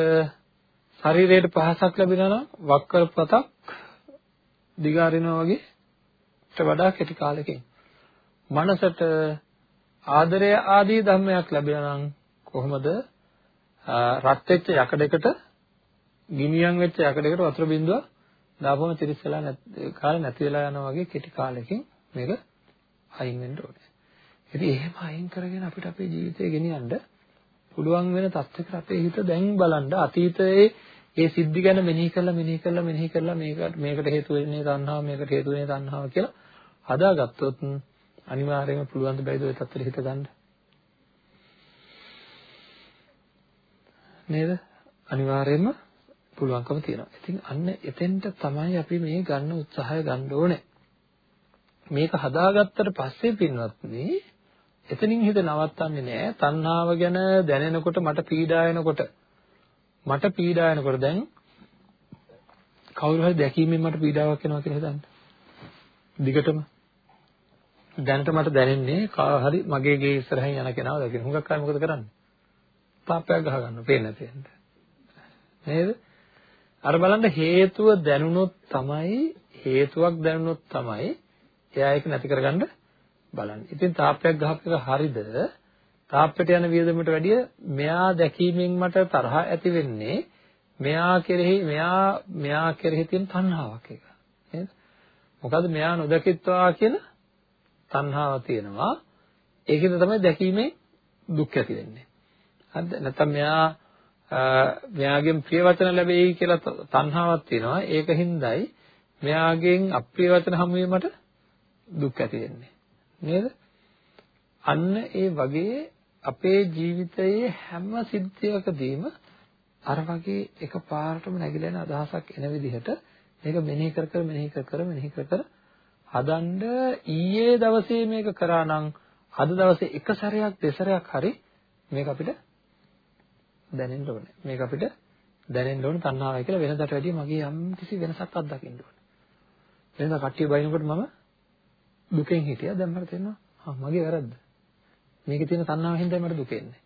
ශරීරයට පහසක් ලැබෙනවා නම් වක්කර පතක් දිගාරිනවා වගේ ඊට වඩා කෙටි කාලෙකින් මනසට ආදරය ආදී ධර්මයක් ලැබෙනවා නම් කොහොමද රත් වෙච්ච යකඩයකට ගිනියම් වෙච්ච යකඩයකට වතුර බින්දුවක් දාපුවම තිරිස් වෙලා නැති කාලේ නැති වෙලා යනවා වගේ කෙටි කාලෙකින් මේක අයින් වෙන්න ඕනේ. ඉතින් එහෙම අයින් කරගෙන අපිට අපේ ජීවිතය ගෙනියන්න පුළුවන් වෙන තත්ත්වයකට අපේ හිත දැන් බලන්න අතීතයේ ඒ සිද්ධි ගැන මෙනෙහි කරලා මෙනෙහි කරලා මෙනෙහි කරලා මේකට මේකට හේතු වෙන්නේ තණ්හාව මේකට හේතු වෙන්නේ තණ්හාව කියලා හදාගත්තොත් අනිවාර්යයෙන්ම පුළුවන් ද බැයිද ඔය තත්ත්වෙට හිත ගන්න නේද අනිවාර්යයෙන්ම පුළුවන්කම තියෙනවා. ඉතින් අන්න එතෙන්ට තමයි අපි මේ ගන්න උත්සාහය ගන්න ඕනේ. මේක හදාගත්තට පස්සේ පින්වත්නි එතනින් හිත නවත්තන්නේ නෑ. තණ්හාව ගැන දැනෙනකොට මට පීඩා එනකොට මට පීඩා එනකොට දැන් කවුරු හරි දැකීමෙන් මට පීඩාවක් එනවා කියලා හිතන්න. දිගටම දැනට මට දැනෙන්නේ කා හරි මගේ ගේ ඉස්සරහින් යන කෙනාව දැකින. හුඟක් අය මොකද කරන්නේ? තාප්පයක් ගහ ගන්නවා. පේන්නේ නැති වෙනද. නේද? අර බලන්න හේතුව දැනුනොත් තමයි හේතුවක් දැනුනොත් තමයි එයා ඒක නැති කරගන්න බලන්නේ. ඉතින් තාප්පයක් ගහපු එක හරිද? තාප්පෙට යන වියදමට වැඩිය මෙයා දැකීමෙන් මට තරහ ඇති වෙන්නේ මෙයා කෙරෙහි මෙයා මෙයා කෙරෙහි තියෙන තණ්හාවක් එක. නේද? මොකද මෙයා නොදකිත්වා කියන තණ්හාව තියෙනවා. ඒකෙන් තමයි දැකීමේ දුක් ඇති වෙන්නේ. හරිද? නැත්නම් මෙයා මෙයාගෙන් ප්‍රිය වචන ලැබෙයි කියලා තණ්හාවක් තියෙනවා. ඒකින්දයි මෙයාගෙන් අප්‍රිය වචන හමු වීමට දුක් ඇති වෙන්නේ. නේද? අන්න ඒ වගේ අපේ ජීවිතයේ හැම සිද්ධියකදීම අර වගේ එකපාරටම නැగిලා යන අදහසක් එන විදිහට මේක මෙනෙහි කර කර මෙනෙහි කර කර මෙනෙහි කර කර හදන්න ඊයේ දවසේ මේක කරා නම් අද දවසේ එක සැරයක් දෙසරයක් හරි මේක අපිට දැනෙන්න ඕනේ. මේක අපිට දැනෙන්න ඕනේ තණ්හාවයි කියලා වෙනදාට වැඩිය මගේ යම් කිසි වෙනසක් අත්දකින්න ඕනේ. වෙනදා කට්ටිය බයිනකොට මම දුකෙන් හිටියා. දැන් මට තේරෙනවා ආ මගේ වැරද්ද. මේකේ තියෙන තණ්හාවෙන් හින්දා මට දුක එන්නේ.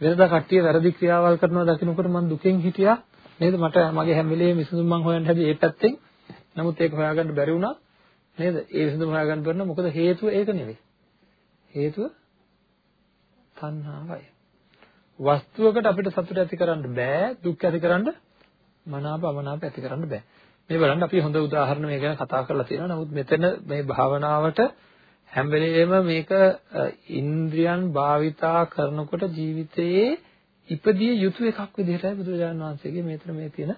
වෙනදා කට්ටිය වැරදි ක්‍රියාවල් කරනවා දකින්නකොට මම දුකෙන් හිටියා. නේද? මට මගේ හැම වෙලේම විසඳුම් මං හොයන්න හැදී ඒ පැත්තෙන්. නමුත් ඒක හොයාගන්න බැරි වුණා. නේද? ඒ විසඳුම හොයාගන්න බැරි මොකද හේතුව ඒක නෙවෙයි. හේතුව තණ්හාවයි. වස්තුවකට අපිට සතුට ඇති කරන්න බෑ දුක් ඇති කරන්න මනාප අමනාප ඇති කරන්න බෑ. මේ බලන්න අපි හොඳ උදාහරණ මේ ගැන කතා කරලා තියෙනවා නමුත් මෙතන මේ භාවනාවට හැම වෙලෙම මේක ඉන්ද්‍රියන් භාවිතා කරනකොට ජීවිතයේ ඉපදිය යුතු එකක් විදිහටයි බුදුරජාණන් වහන්සේගේ මේතර මේ තියෙන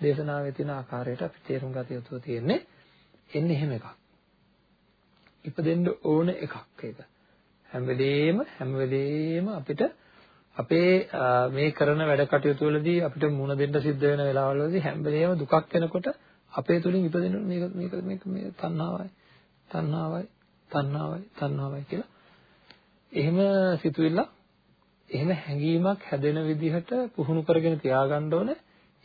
දේශනාවේ තියෙන ආකාරයට අපි තේරුම් ගත යුතු තියෙන්නේ එන්නේ එහෙම එකක්. ඉපදෙන්න ඕන එකක් ඒක. හැම වෙලෙම හැම වෙලෙම අපිට අපේ මේ කරන වැඩ කටයුතු වලදී අපිට මුණ දෙන්න සිද්ධ වෙන වෙලාවවලදී හැම වෙලෙම දුකක් එනකොට අපේ තුලින් ඉපදෙන මේක මේක මේක මේ තණ්හාවයි තණ්හාවයි තණ්හාවයි තණ්හාවයි කියලා එහෙම සිතුවිල්ල එහෙම හැඟීමක් හැදෙන විදිහට පුහුණු කරගෙන තියාගන්න ඕනේ.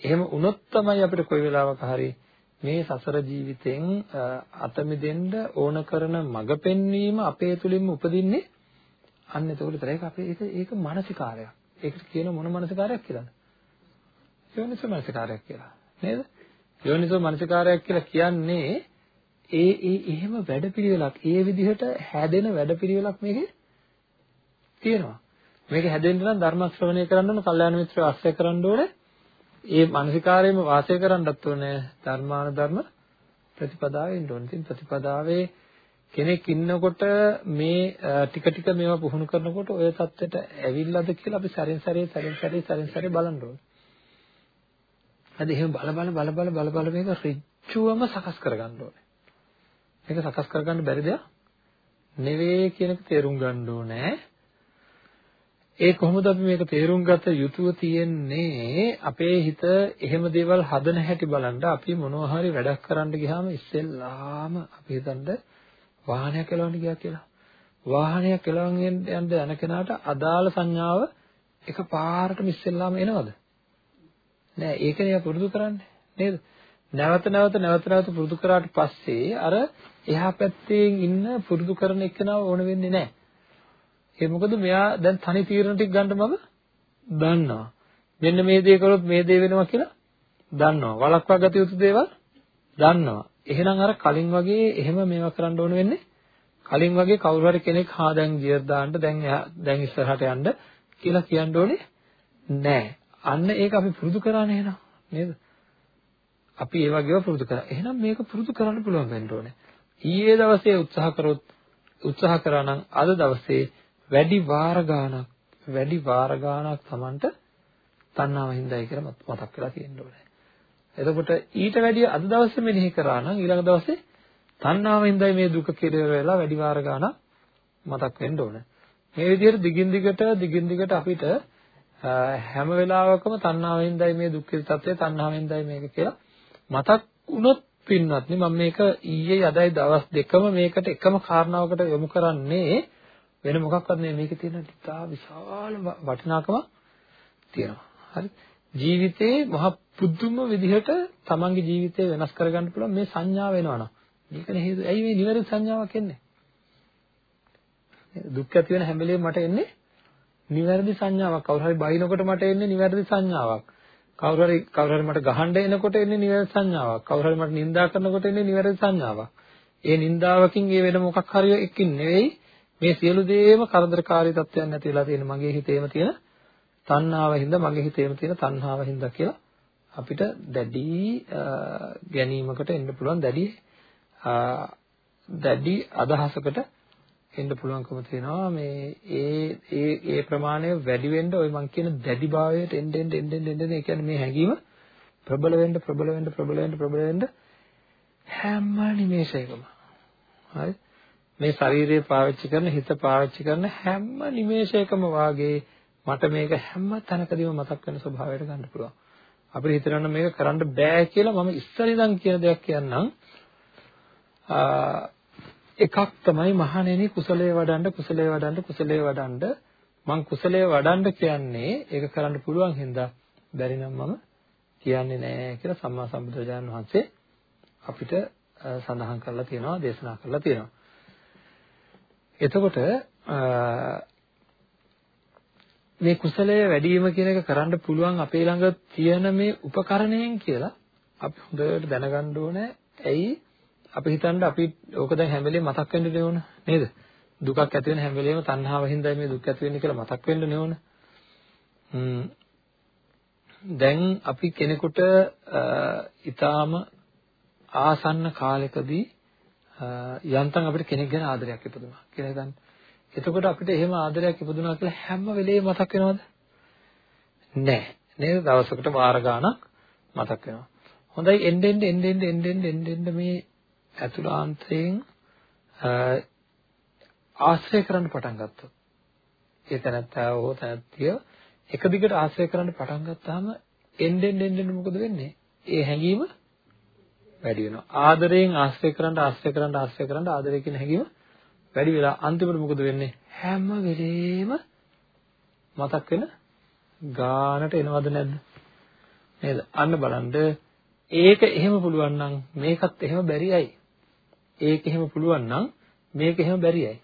එහෙම වුණොත් තමයි අපිට කොයි වෙලාවක හරි මේ සසර ජීවිතෙන් අත මිදෙන්න ඕන කරන මඟ පෙන්වීම අපේ තුලින්ම උපදින්නේ අන්න එතකොට විතරයි ඒක අපේ ඒක ඒක මානසිකාරයක්. ඒකට කියන මොන මානසිකාරයක් කියලාද? යෝනිසෝ මානසිකාරයක් කියලා. නේද? යෝනිසෝ මානසිකාරයක් කියලා කියන්නේ ඒ ඒ එහෙම වැඩපිළිවෙලක් ඒ විදිහට හැදෙන වැඩපිළිවෙලක් මේකේ තියෙනවා. මේක හැදෙන්න නම් ධර්ම ශ්‍රවණය කරන්න ඕන, කල්යාණ මිත්‍රව ආශ්‍රය කරන්න ඕනේ. ඒ මානසිකාරයේම වාසය කරන්නත් ඕනේ ධර්මාන ධර්ම ප්‍රතිපදාවේ ඉන්න ඕනේ. ඉතින් ප්‍රතිපදාවේ කෙනෙක් ඉන්නකොට මේ ටික ටික මේවා පුහුණු කරනකොට ඔය தත්ත්වයට ඇවිල්ලාද කියලා අපි සැරෙන් සැරේ සැරෙන් සැරේ සැරෙන් සැරේ බලන්න ඕනේ. හරි එහෙම බල බල බල බල බල බල මේක රිච්චුවම සකස් කරගන්න ඕනේ. මේක සකස් කරගන්න බැරි දෙයක් නෙවෙයි කියන එක තේරුම් ගන්න ඕනේ. ඒ කොහොමද අපි මේක තේරුම් ගත යුතුව තියෙන්නේ අපේ හිත එහෙම දේවල් හදන හැටි බලන්න අපි මොනවා හරි වැඩක් කරන්න ගියාම ඉස්සෙල්ලාම අපි හිතන්න වාහනයක් එලවන්න ගියා කියලා. වාහනයක් එලවන් යන්න යන කෙනාට අදාළ සංඥාව එක පාරටම ඉස්සෙල්ලාම එනවද? නෑ ඒකනේ පුරුදු කරන්නේ නේද? නැවත නැවත නැවත නැවත පුරුදු කරාට පස්සේ අර එහා පැත්තේ ඉන්න පුරුදු කරන එක්කනව ඕන වෙන්නේ නැහැ. ඒ මොකද මෙයා දැන් තනි තීරණ ටික ගන්න මම දන්නවා. මෙන්න මේ දේ කරොත් මේ දේ වෙනවා කියලා දන්නවා. වළක්වා ගත යුතු දේවල් දන්නවා. එහෙනම් අර කලින් වගේ එහෙම මේවා කරන්න ඕන වෙන්නේ කලින් වගේ කවුරු හරි කෙනෙක් හා දැන් ගියර් දාන්න දැන් දැන් ඉස්සරහට යන්න කියලා කියන්න ඕනේ නැහැ. අන්න ඒක අපි පුරුදු කරානේ එහෙනම් නේද? අපි ඒ වගේව පුරුදු කරා. එහෙනම් මේක පුරුදු කරන්න පුළුවන් වෙන්න ඕනේ. ඊයේ දවසේ උත්සාහ කරොත් උත්සාහ කරා නම් අද දවසේ වැඩි වාර ගාණක් වැඩි වාර ගාණක් Tamanට තණ්හාව හින්දායි කියලා මතක් වෙලා තියෙන්න ඕනේ. එතකොට ඊට වැඩිය අද දවසේ මෙනෙහි කරා නම් ඊළඟ දවසේ තණ්හාව හින්දායි මේ දුක කෙරෙල වෙලා වැඩි වාර ගාණක් මතක් වෙන්න ඕනේ. මේ විදිහට දිගින් දිගට දිගින් දිගට අපිට හැම වෙලාවකම තණ්හාවෙන්දයි මේ දුක්ඛිත తත්වය තණ්හාවෙන්දයි මේක කියලා මතක් වුණොත් පින්වත්නි මම මේක ඊයේ අදයි දවස් දෙකම මේකට එකම කාරණාවකට යොමු කරන්නේ වෙන මොකක්වත් නෙමෙයි මේකේ තියෙන ඉතා විශාල වටිනාකමක් තියෙනවා. හරි. ජීවිතේ මහ පුදුම විදිහට තමන්ගේ ජීවිතය වෙනස් කරගන්න පුළුවන් මේ සංඥාව වෙනවනම් මේකනේ හේතුව ඇයි මේ නිවැරදි සංඥාවක් එන්නේ? දුක් ඇති වෙන හැම වෙලේම මට එන්නේ නිවැරදි සංඥාවක්. කවුරු හරි බයිනකොට මට එන්නේ නිවැරදි සංඥාවක්. කවුරු හරි කවුරු හරි මට ගහන්න එනකොට එන්නේ නිවැරදි සංඥාවක්. කවුරු හරි මට නිඳා කරනකොට එන්නේ නිවැරදි සංඥාවක්. ඒ නින්දාවකින් ඒ වෙන මොකක් හරි එකකින් නෙවෙයි මේ සියලු දේම කරදරකාරී තත්ත්වයන් නැති වෙලා තියෙන මගේ හිතේම තියෙන තණ්හාව හින්දා මගේ හිතේම තියෙන තණ්හාව හින්දා කියලා අපිට දැඩි ගැනීමකට එන්න පුළුවන් දැඩි දැඩි අදහසකට එන්න පුළුවන්කම තියෙනවා. මේ ඒ ඒ ඒ ප්‍රමාණය වැඩි වෙන්න ওই මං කියන දැඩි භාවයට එන්න එන්න එන්න එන්න එන්න ඒ කියන්නේ මේ හැඟීම ප්‍රබල වෙන්න ප්‍රබල වෙන්න ප්‍රබල වෙන්න ප්‍රබල වෙන්න හැම නිමේෂයකම. හරි? මේ ශරීරය පාවිච්චි කරන හිත පාවිච්චි කරන හැම නිමේෂයකම වාගේ මට මේක හැම තැනකදීම මතක් වෙන ස්වභාවයට ගන්න පුළුවන්. අපිට හිතන්න මේක කරන්න බෑ කියලා මම ඉස්සර ඉඳන් කියන දෙයක් කියන්නම්. එකක් තමයි මහණෙනි කුසලයේ වඩන්න කුසලයේ වඩන්න කුසලයේ වඩන්න මං කුසලයේ වඩන්න කියන්නේ ඒක කරන්න පුළුවන් හින්දා බැරි නම් මම කියන්නේ නෑ කියලා සම්මා සම්බුදුරජාණන් වහන්සේ අපිට සඳහන් කරලා තියෙනවා දේශනා කරලා තියෙනවා. එතකොට මේ කුසලයේ වැඩි වීම කියන එක කරන්න පුළුවන් අපේ ළඟ තියෙන මේ උපකරණයෙන් කියලා අපි හොඳට දැනගන්න ඕනේ. ඇයි අපි හිතන්න අපි ඕක දැන් හැම වෙලේම මතක් වෙන්න ඕන නේද? දුකක් ඇති වෙන හැම වෙලේම තණ්හාව හින්දායි මේ දුක් ඇති වෙන්නේ කියලා මතක් වෙන්න ඕන. දැන් අපි කෙනෙකුට ඊටාම ආසන්න කාලයකදී යන්තම් අපිට කෙනෙක් ගැන ආදරයක් ඉපදුනා කියලා හිතන්න. එතකොට අපිට එහෙම ආදරයක් ඉපදුනා කියලා හැම වෙලේම මතක් වෙනවද? නැහැ. නේද? දවසකට වාර ගාණක් මතක් වෙනවා. හොඳයි එන්න එන්න එන්න එන්න එන්න එන්න මේ ඇතුළාන්තයෙන් ආශ්‍රය කරන්න පටන් ගත්තොත් ඒ තැනත්තා හෝ තැනත්තිය එක දිගට ආශ්‍රය කරන්න පටන් ගත්තාම එන්නෙන් එන්නෙන් මොකද වෙන්නේ? ඒ හැඟීම වැඩි වෙනවා. ආදරයෙන් ආශ්‍රය කරන්න ආශ්‍රය කරන්න ආශ්‍රය කරන්න ආදරය කියන හැඟීම වැඩි වෙලා අන්තිමට මොකද වෙන්නේ? හැම වෙලේම මතක් වෙන ගානට එනවද නැද්ද? නේද? අන්න බලන්න ඒක එහෙම පුළුවන් නම් මේකත් එහෙම බැරියයි. ඒක එහෙම පුළුවන් නම් මේක එහෙම බැරියයි.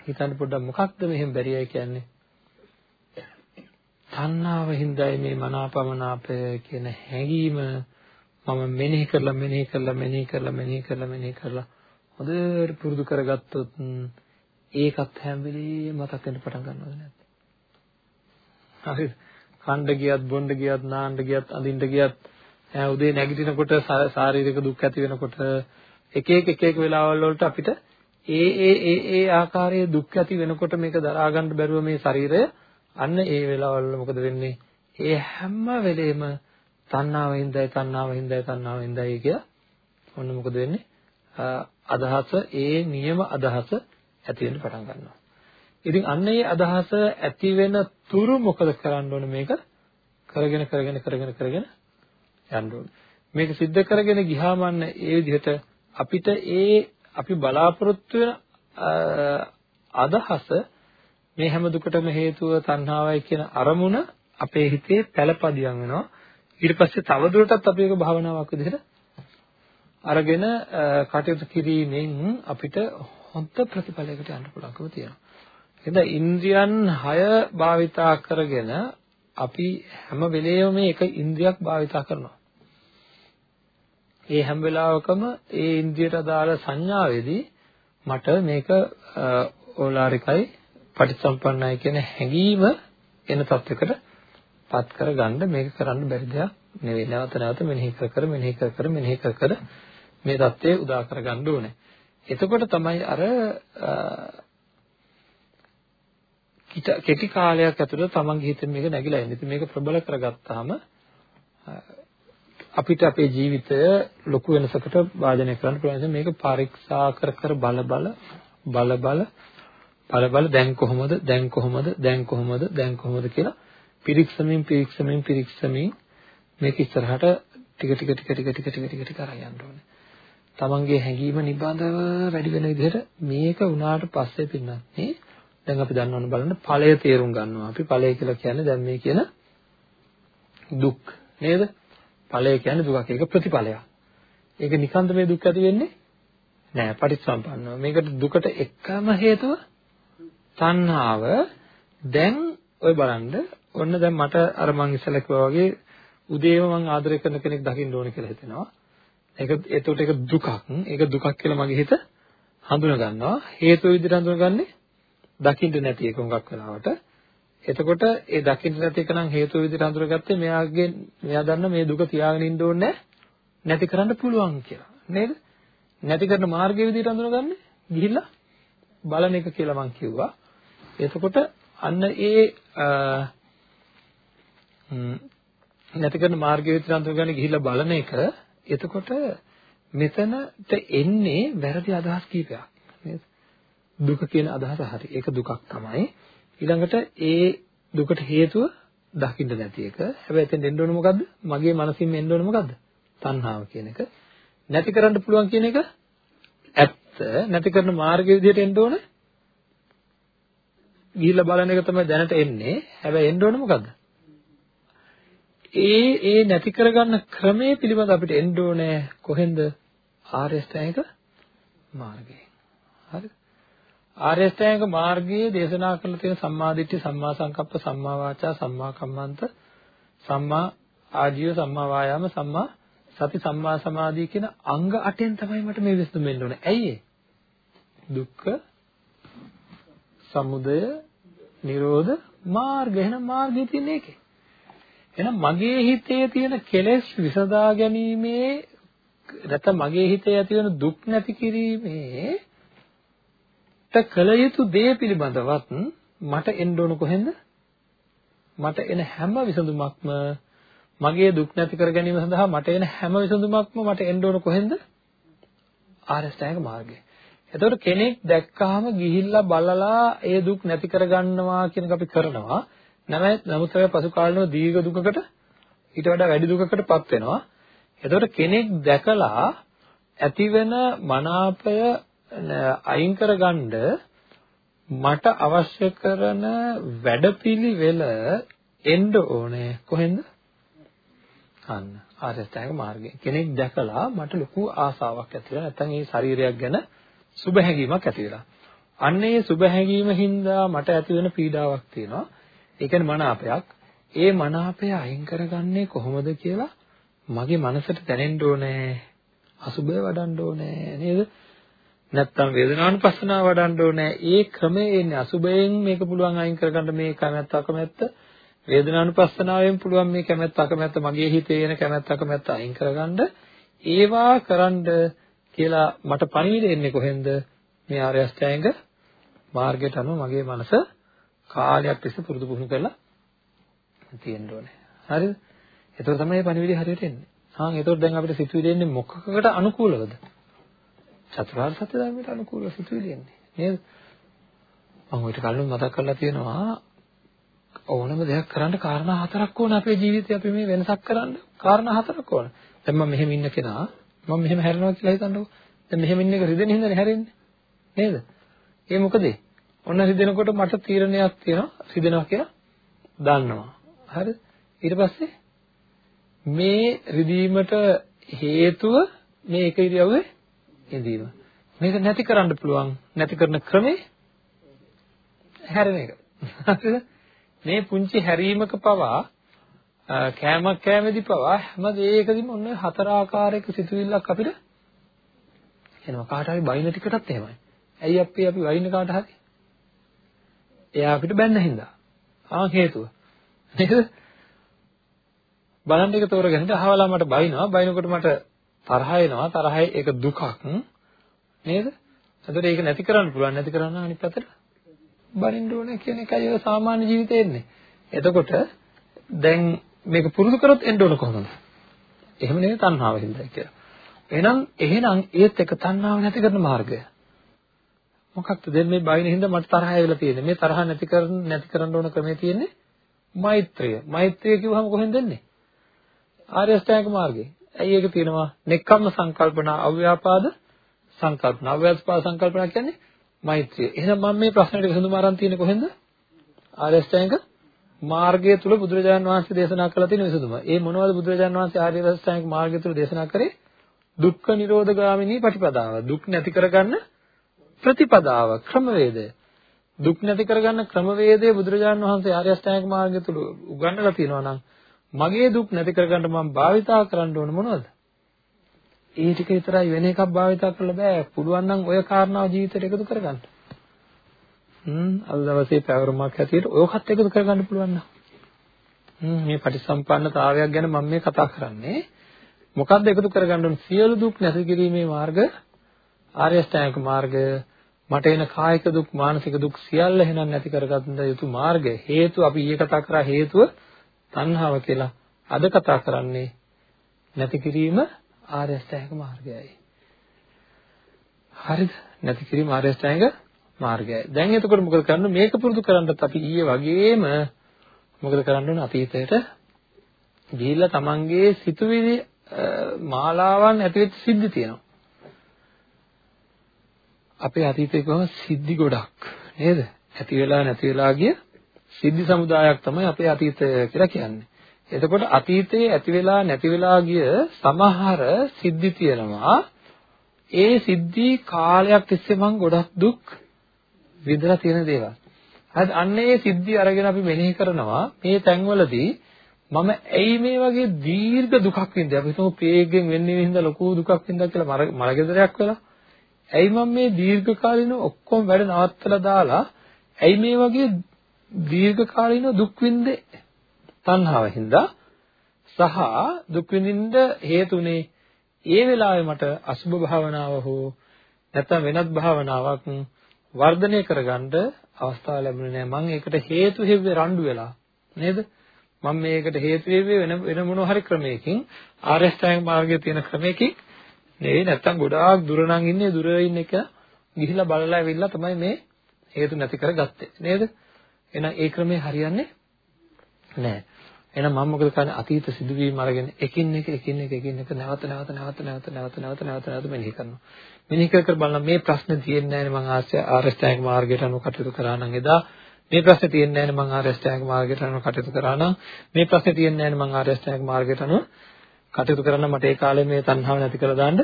හිතන්න පොඩ්ඩක් මොකක්ද මෙහෙම බැරියයි කියන්නේ? තණ්හාව හින්දායි මේ මනාපමනාපය කියන හැඟීම මම මෙනෙහි කරලා මෙනෙහි කරලා මෙනෙහි කරලා මෙනෙහි කරලා මෙනෙහි කරලා හොඳට පුරුදු කරගත්තොත් ඒකත් හැම වෙලේම මතක් වෙන්න පටන් ගන්නවද නැද්ද? හරිද? කණ්ඩ ගියත් බොණ්ඩ ගියත් නාන්න ගියත් අඳින්න ගියත් උදේ නැගිටිනකොට ශාරීරික දුක් ඇති වෙනකොට එක එක එක එක වෙලාවල් වලට අපිට ඒ ඒ ඒ ඒ ආකාරයේ දුක් ඇති වෙනකොට මේක දරා ගන්න බැරුව මේ ශරීරය අන්න ඒ වෙලාවල් වල මොකද වෙන්නේ? ඒ හැම වෙලේම තණ්හාවෙන්දයි තණ්හාවෙන්දයි තණ්හාවෙන්දයි කියලා ඔන්න මොකද වෙන්නේ? අදහස ඒ නියම අදහස ඇති වෙන්න පටන් ගන්නවා. ඉතින් අන්න ඒ අදහස ඇති වෙන තුරු මොකද කරන්න ඕනේ මේක කරගෙන කරගෙන කරගෙන කරගෙන යන්න ඕනේ. මේක सिद्ध කරගෙන ගියාම අන්න ඒ විදිහට අපිට ඒ අපි බලාපොරොත්තු වෙන අදහස මේ හැම දුකටම හේතුව තණ්හාවයි කියන අරමුණ අපේ හිතේ පළපදියම් වෙනවා. ඊට පස්සේ තවදුරටත් අපි ඒක භාවනාවක් විදිහට අරගෙන කටයුතු කිරීමෙන් අපිට හොඳ ප්‍රතිඵලයකට යන්න පුළුවන්කම තියෙනවා. එහෙනම් ඉන්ද්‍රියන් 6 භාවිතා කරගෙන අපි හැම වෙලේම මේ එක ඉන්ද්‍රියක් භාවිතා කරනවා. ඒ හැම වෙලාවකම ඒ ඉන්ද්‍රියට අදාළ සංඥාවේදී මට මේක ඕලාරිකයි පටිච්චසම්පන්නයි කියන හැඟීම එන තත්යකට පත් කරගන්න මේක කරන්න බැරි දෙයක් නෙවෙයි. නැවත නැවත මෙනෙහි කර කර මෙනෙහි කර කර මෙනෙහි කර කර මේ தත්ත්වය උදා කරගන්න ඕනේ. එතකොට තමයි අර කෙටි කාලයක් ඇතුළත තමන්ගේ හිතෙන් මේක නැగిලා එන්නේ. ඉතින් මේක ප්‍රබල කරගත්තාම අපිට අපේ ජීවිතය ලොකු වෙනසකට වාදනය කරන්න පුළුවන්. මේක පරීක්ෂා කර කර බල බල බල බල බල බල දැන් කොහොමද දැන් කොහොමද දැන් කොහොමද දැන් කොහොමද කියලා පිරික්සමින් පිරික්සමින් පිරික්සමින් මේක ඉස්සරහට ටික ටික ටික ටික ටික ටික ටික ටික අරන් යන්න ඕනේ. තමන්ගේ හැඟීම නිබඳව වැඩි වෙන විදිහට මේක උනාට පස්සේ පින්නත් නේ දැන් අපි දන්නවන බලන්න ඵලය තේරුම් ගන්නවා. අපි ඵලය කියලා කියන්නේ දැන් මේ කියන දුක් නේද? ඵලය කියන්නේ දුකක්. ඒක ප්‍රතිඵලයක්. ඒක නිකන්ද මේ දුක් ඇති වෙන්නේ? නෑ පටිච්චසම්පන්නව. මේකට දුකට එකම හේතුව තණ්හාව. දැන් ඔය බලන්න ඔන්න දැන් මට අර මං ඉස්සෙල්ලා කිව්වා වගේ උදේම මං ආදරය කරන කෙනෙක් දකින්න ඕන කියලා හිතෙනවා. ඒක එතකොට ඒක දුකක්. ඒක දුකක් කියලා මගේ හිත හඳුනා ගන්නවා. හේතු විදිහට හඳුනගන්නේ දකින්න නැති එක හුඟක් වෙලාවට. එතකොට ඒ දකින්න නැති එක නම් හේතු විදිහට හඳුනාගත්තේ මෙයාගේ මෙයා දන්න මේ දුක තියාගෙන ඉන්න ඕනේ නැති කරන්න පුළුවන් කියලා. නේද? නැති කරන මාර්ගය විදිහට හඳුනාගන්නේ ගිහිල්ලා බලන එක කියලා මං කිව්වා. එතකොට අන්න ඒ නැති කරන මාර්ගය විතර අඳුරගන්න ගිහිල්ලා බලන එක එතකොට මෙතනට එන්නේ වැරදි අදහස් කීපයක් නේද දුක කියන අදහස හරි ඒක දුකක් තමයි ඊළඟට ඒ දුකට හේතුව දකින්න නැති එක. හැබැයි එතෙන් දෙන්න ඕනේ මොකද්ද? මගේ මනසින් එන්න ඕනේ මොකද්ද? තණ්හාව කියන එක. නැති කරන්න පුළුවන් කියන එක ඇත්ත. නැති කරන මාර්ගය විදිහට එන්න ඕනේ. ගිහිල්ලා බලන එක තමයි දැනට එන්නේ. හැබැයි එන්න ඕනේ මොකද්ද? ඒ ඒ නැති කරගන්න ක්‍රමයේ පිළිබඳ අපිට එන්න ඕනේ කොහෙන්ද? ආර්ය ශ්‍රැංගික මාර්ගයෙන්. හරිද? ආර්ය ශ්‍රැංගික මාර්ගයේ දේශනා කරලා තියෙන සම්මාදිට්ඨි, සම්මා සංකප්ප, සම්මා වාචා, සම්මා කම්මන්ත, සම්මා ආජීව, සම්මා වායාම, සම්මා සති, සම්මා සමාධිය කියන අංග 8ෙන් තමයි මට මේ විසඳුම වෙන්න ඕනේ. ඇයි ඒ? දුක්ඛ, සමුදය, නිරෝධ මාර්ගය. එහෙනම් මාර්ගය තියෙන්නේ ඒකේ. එහෙනම් මගේ හිතේ තියෙන කෙලෙස් විසඳා ගැනීමේ නැත්නම් මගේ හිතේ ඇති වෙන දුක් නැති කිරීමේ ත කල යුතු දේ පිළිබඳවත් මට එන්න ඕන කොහෙන්ද? මට එන හැම විසඳුමක්ම මගේ දුක් නැති කර ගැනීම සඳහා මට එන හැම විසඳුමක්ම මට එන්න ඕන කොහෙන්ද? ආරස්ථායක මාර්ගය. එතකොට කෙනෙක් දැක්කහම ගිහිල්ලා බලලා ඒ දුක් නැති කරගන්නවා කියන එක අපි කරනවා. නමුත් නමුත් අපි පසු කාලිනව දීර්ඝ දුකකට ඊට වඩා වැඩි දුකකටපත් වෙනවා. එතකොට කෙනෙක් දැකලා ඇතිවෙන මනාපය අයින් කරගන්න මට අවශ්‍ය කරන වැඩපිළිවෙල එන්න ඕනේ කොහෙන්ද? අන්න ආර්යසත්‍යක මාර්ගය. කෙනෙක් දැකලා මට ලොකු ආසාවක් ඇති වෙලා නැත්නම් මේ ශරීරයක් ගැන සුබ හැඟීමක් ඇති වෙලා. අන්න ඒ සුබ හැඟීම හින්දා මට ඇති වෙන පීඩාවක් තියෙනවා. ඒ කියන්නේ මනාපයක්. ඒ මනාපය අයින් කරගන්නේ කොහොමද කියලා මගේ මනසට දැනෙන්න ඕනේ. අසුබය වඩන්න ඕනේ නේද? නැත්තම් වේදනානුපස්සනාව වඩන්න ඕනේ. ඒ ක්‍රමයේ එන්නේ අසුබයෙන් මේක පුළුවන් අයින් කරගන්න මේ කැමැත්ත අකමැත්ත. වේදනානුපස්සනාවෙන් පුළුවන් මේ කැමැත්ත අකමැත්ත මගේ හිතේ එන කැමැත්ත අකමැත්ත අයින් කරගන්න. ඒවා කරන්න කියලා මට පණිවිඩ එන්නේ කොහෙන්ද? මේ ආර්ය අෂ්ටාංග මාර්ගයට අනුව මගේ මනස කාලයක් තිස්සේ පුරුදු පුහුණු කරලා තියෙන්න ඕනේ. හරිද? ඒතකොට තමයි මේ පණිවිඩය හරියට එන්නේ. හාන් ඒතකොට දැන් අපිට සිතුවිලි එන්නේ මොකකට අනුකූලවද? චතුරාර්ය සත්‍ය ධර්මයට අනුකූලව සිතුවිලි එන්නේ. නේද? මම ඔයිට කලින් මතක් කරලා තියෙනවා ඕනම දෙයක් කරන්න කාරණා හතරක් ඕන අපේ ජීවිතේ අපි මේ වෙනසක් කරන්න කාරණා හතරක් ඕන. දැන් මම මෙහෙම ඉන්න කෙනා මම මෙහෙම හැරෙනවා කියලා හිතන්නකෝ. දැන් මෙහෙම ඉන්න එක රිදෙන හින්දානේ හැරෙන්නේ. නේද? ඒ මොකද? ඔන්න රිදෙනකොට මට තීරණයක් තියෙනවා රිදෙනවා කියලා දන්නවා. හරිද? ඊට පස්සේ මේ රිදීමට හේතුව මේ එක ඉරියව්වේ ඉඳීම. මේක නැති කරන්න පුළුවන් නැති කරන ක්‍රමේ හැරෙන එක. හරිද? මේ පුංචි හැරීමක පවා කෑමක් කෑමේදී පවා හැම දෙයකදීම ඔන්න හතර ආකාරයක සිතුවිල්ලක් අපිට එනවා. කාට හරි බයින ටිකටත් එහෙමයි. ඇයි අපි අපි වයින් කාට හරි? එයා අපිට බැන්න හින්දා. ආ හේතුව. නේද? බලන්න එක තෝරගෙන අහවලා මට බයිනවා බයිනකොට මට තරහ එනවා තරහයි ඒක දුකක් නේද? එතකොට ඒක නැති කරන්න පුළුවන් නැති කරන්න අනිත් පැත්තට බනින්න ඕනේ කියන එකයි ඔය සාමාන්‍ය ජීවිතේ එන්නේ. එතකොට දැන් මේක පුරුදු කරොත් එන්න ඕන කොහොමද? එහෙම නෙවෙයි තණ්හාව හින්දා කියලා. එහෙනම් එහෙනම් ඒත් එක තණ්හාව නැති කරන මාර්ගය. මොකක්ද දැන් මේ බයින හින්දා මට තරහ ඇවිල්ලා තියෙන්නේ. මේ තරහ නැති කරන්න නැති කරන්න ඕන ක්‍රමය තියෙන්නේ මෛත්‍රිය. මෛත්‍රිය කිව්වහම කොහෙන්ද එන්නේ? ආර්ය අෂ්ටාංග මාර්ගය. ඇයි ඒක තියෙනවා? නෙක්ඛම්ම සංකල්පනා අව්‍යාපාද සංකල්පනා. අව්‍යාපාද සංකල්පනා කියන්නේ මෛත්‍රිය. එහෙනම් මම මේ ප්‍රශ්නෙට විසඳුම අරන් තියෙන්නේ කොහෙන්ද? ආර්ය අෂ්ටාංග මාර්ගය තුල බුදුරජාණන් වහන්සේ දේශනා කළ තියෙන විසඳුම. ඒ මොනවද බුදුරජාණන් වහන්සේ ආර්ය අෂ්ටාංගික මාර්ගය තුල දේශනා කරේ? දුක්ඛ නිරෝධ ගාමිනී ප්‍රතිපදාව. දුක් නැති කරගන්න ප්‍රතිපදාව, ක්‍රමවේදය. දුක් නැති කරගන්න ක්‍රමවේදය බුදුරජාණන් වහන්සේ ආර්ය අෂ්ටාංගික මාර්ගය තුල උගන්වලා තියෙනවා නම් මගේ දුක් නැති කරගන්න මම භාවිතා කරන්න ඕන මොනවද? ඒ ටික විතරයි වෙන එකක් භාවිතා කරලා බෑ. පුළුවන් නම් ඔය කාරණාව ජීවිතේට එකතු කරගන්න. හ්ම් අද දවසේ පැවරුමක් හැටියට ඔයකත් එකතු කරගන්න පුළුවන් නම්. හ්ම් මේ පටිසම්පන්නතාවයක් ගැන මම මේ කතා කරන්නේ. මොකද්ද එකතු කරගන්න ඕන සියලු දුක් නැති කිරීමේ මාර්ග ආර්ය අෂ්ටාංගික මාර්ගය මට එන කායික දුක් මානසික දුක් සියල්ල එහෙනම් නැති කරගන්න යුතු මාර්ගය හේතු අපි ඊයේ කතා කරා හේතුව තණ්හාව කියලා අද කතා කරන්නේ නැති කිරීම ආර්ය අෂ්ටාංගික මාර්ගයයි හරිද නැති කිරීම ආර්ය අෂ්ටාංගික මාර්ගයයි. දැන් එතකොට මොකද කරන්නේ? මේක පුරුදු කරන්නත් අපි ඊයේ වගේම මොකද කරන්න ඕන අතීතයට ගිහිල්ලා තමන්ගේ සිතුවිලි මාලාවන් ඇතුළත සිද්ධි තියෙනවා. අපේ අතීතේ කොහොම සිද්ධි ගොඩක් නේද? ඇති වෙලා නැති වෙලා ගිය සිද්ධි සමුදායක් තමයි අපේ අතීතය කියලා කියන්නේ. එතකොට අතීතයේ ඇති වෙලා නැති වෙලා ගිය සමහර සිද්ධි තියෙනවා. ඒ සිද්ධි කාලයක් තිස්සේ මම ගොඩක් දුක් විඳලා තියෙන දේවල්. හරිද? අන්න ඒ සිද්ධි අරගෙන අපි මෙනෙහි කරනවා මේ තැන්වලදී මම ඇයි මේ වගේ දීර්ඝ දුකක් විඳේ? අපි හිතමු පේගෙන් වෙන්නේ හින්දා ලොකු දුකක් විඳා කියලා මරගෙදරයක් වෙලා. ඇයි මම මේ දීර්ඝ කාලින ඔක්කොම වැඩ නවත්තලා දාලා ඇයි මේ වගේ දීර්ඝ කාලින දුක් විඳේ? තණ්හාව හින්දා සහ දුක් විඳින්න හේතුනේ ඒ වෙලාවේ මට අසුභ භාවනාව හෝ නැත්නම් වෙනත් භාවනාවක් වර්ධනය කරගන්න අවස්ථාව ලැබුණේ නැහැ. මම ඒකට හේතු හේව්වේ රණ්ඩු වෙලා නේද? මම මේකට හේතු හේව්වේ වෙන වෙන මොන හරි ක්‍රමයකින් ආර්යශ්‍රායක මාර්ගයේ තියෙන ක්‍රමයකින් නෙවෙයි නැත්තම් ගොඩාක් දුර නම් ඉන්නේ දුර ඉන්න එක ගිහිලා බලලා ඇවිල්ලා තමයි මේ හේතු නැති කරගත්තේ නේද? එහෙනම් ඒ ක්‍රමය හරියන්නේ නැහැ. එහෙනම් මම මොකද කරන්නේ අතීත සිදුවීම් අරගෙන එකින් එක එකින් එක එකින් එක නැවත නැවත නැවත නැවත නැවත නැවත නැවත නැවත මෙනෙහි කරනවා. මෙනෙහි කර කර බලන මේ ප්‍රශ්නේ තියෙන්නේ නැහැ මම ආශ්‍රය ආරෂ්ඨායක මාර්ගයට අනුව කටයුතු කරා නම් එදා මේ ප්‍රශ්නේ තියෙන්නේ නැහැ මම ආරෂ්ඨායක මාර්ගයට අනුව කටයුතු කරා නම් මේ ප්‍රශ්නේ තියෙන්නේ නැහැ මම ආරෂ්ඨායක මාර්ගයට අනුව කටයුතු කරන්න මට ඒ කාලේ මේ තණ්හාව නැති කරලා දාන්න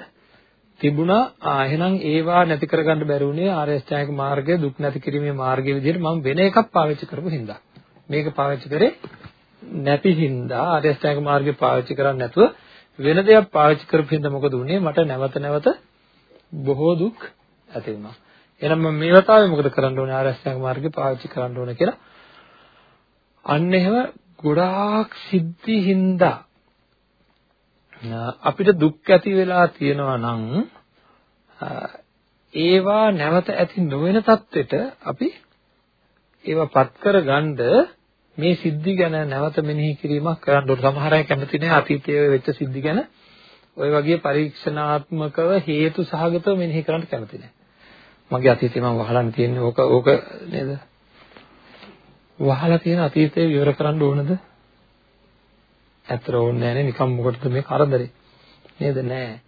තිබුණා. ආ එහෙනම් ඒවා නැති කරගන්න බැරි වුණේ ආරෂ්ඨායක මාර්ගය දුක් නැති කිරීමේ මාර්ගය විදිහට මම වෙන එකක් පාවිච්චි කරපු හින්දා. මේක පාවිච්චි කරේ නැති හින්දා. ආරෂ්ඨායක මාර්ගය පාවිච්චි කරන්නේ නැතුව වෙන දෙයක් පාවිච්චි කරපු හින්දා මොකද වුනේ මට නැවත නැවත බොහෝ දුක් ඇති වුණා. එහෙනම් මම මේ වතාවේ මොකද කරන්න ඕනේ? ආරස්ථාංග මාර්ගේ පාවිච්චි කරන්න ඕනේ කියලා. අන්න එහෙම ගොඩාක් සිද්ධි හින්දා අපිට දුක් ඇති වෙලා තියෙනවා නම් ඒවා නැවත ඇති නොවන තත්වෙට අපි ඒවා පත් කරගන්න මේ සිද්ධි ගැන නැවත මෙනෙහි කිරීමක් කරන්න ඕන. සමහර අය කැමති නැහැ අතීතයේ වෙච්ච සිද්ධි ගැන ওই වගේ පරීක්ෂණාත්මකව හේතු සහගතව මෙනෙහි කරන්න කැමති නැහැ. මගේ අතීතේ මම වහලන් තියෙන්නේ ඕක ඕක නේද? වහලා තියෙන අතීතේ විවර කරන්න ඕනද? ඇත්තට ඕනේ නැහැ නිකම් මොකටද මේ කරදරේ? නේද නෑ.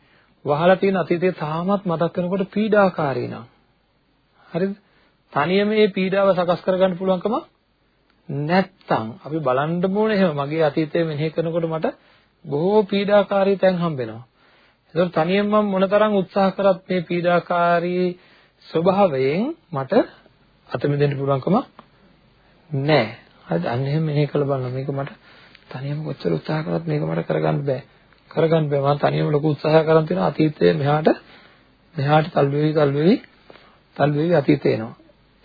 වහලා තියෙන අතීතේ තාමත් මතක් වෙනකොට පීඩාකාරී නං. හරිද? තනියම මේ පීඩාව සකස් කරගන්න පුළුවන්කම නැත්තම් අපි බලන්න ඕනේ එහෙම මගේ අතීතය මෙනෙහි කරනකොට මට බොහෝ පීඩාකාරී තැන් හම්බෙනවා. ඒතකොට තනියෙන් මම මොනතරම් උත්සාහ කරත් මේ පීඩාකාරී ස්වභාවයෙන් මට අත මිදෙන්න පුළුවන්කම නැහැ. හරිද? අන්න එහෙම මෙහෙ කළ බලන්න මේක මට තනියම කොච්චර උත්සාහ කරත් මේක මට කරගන්න බෑ. කරගන්න බෑ. මම තනියම ලොකු උත්සාහයක් කරන් තියෙනවා අතීතයේ මෙහාට මෙහාට තල් වෙවි තල් වෙවි තල් වෙවි අතීතේ එනවා.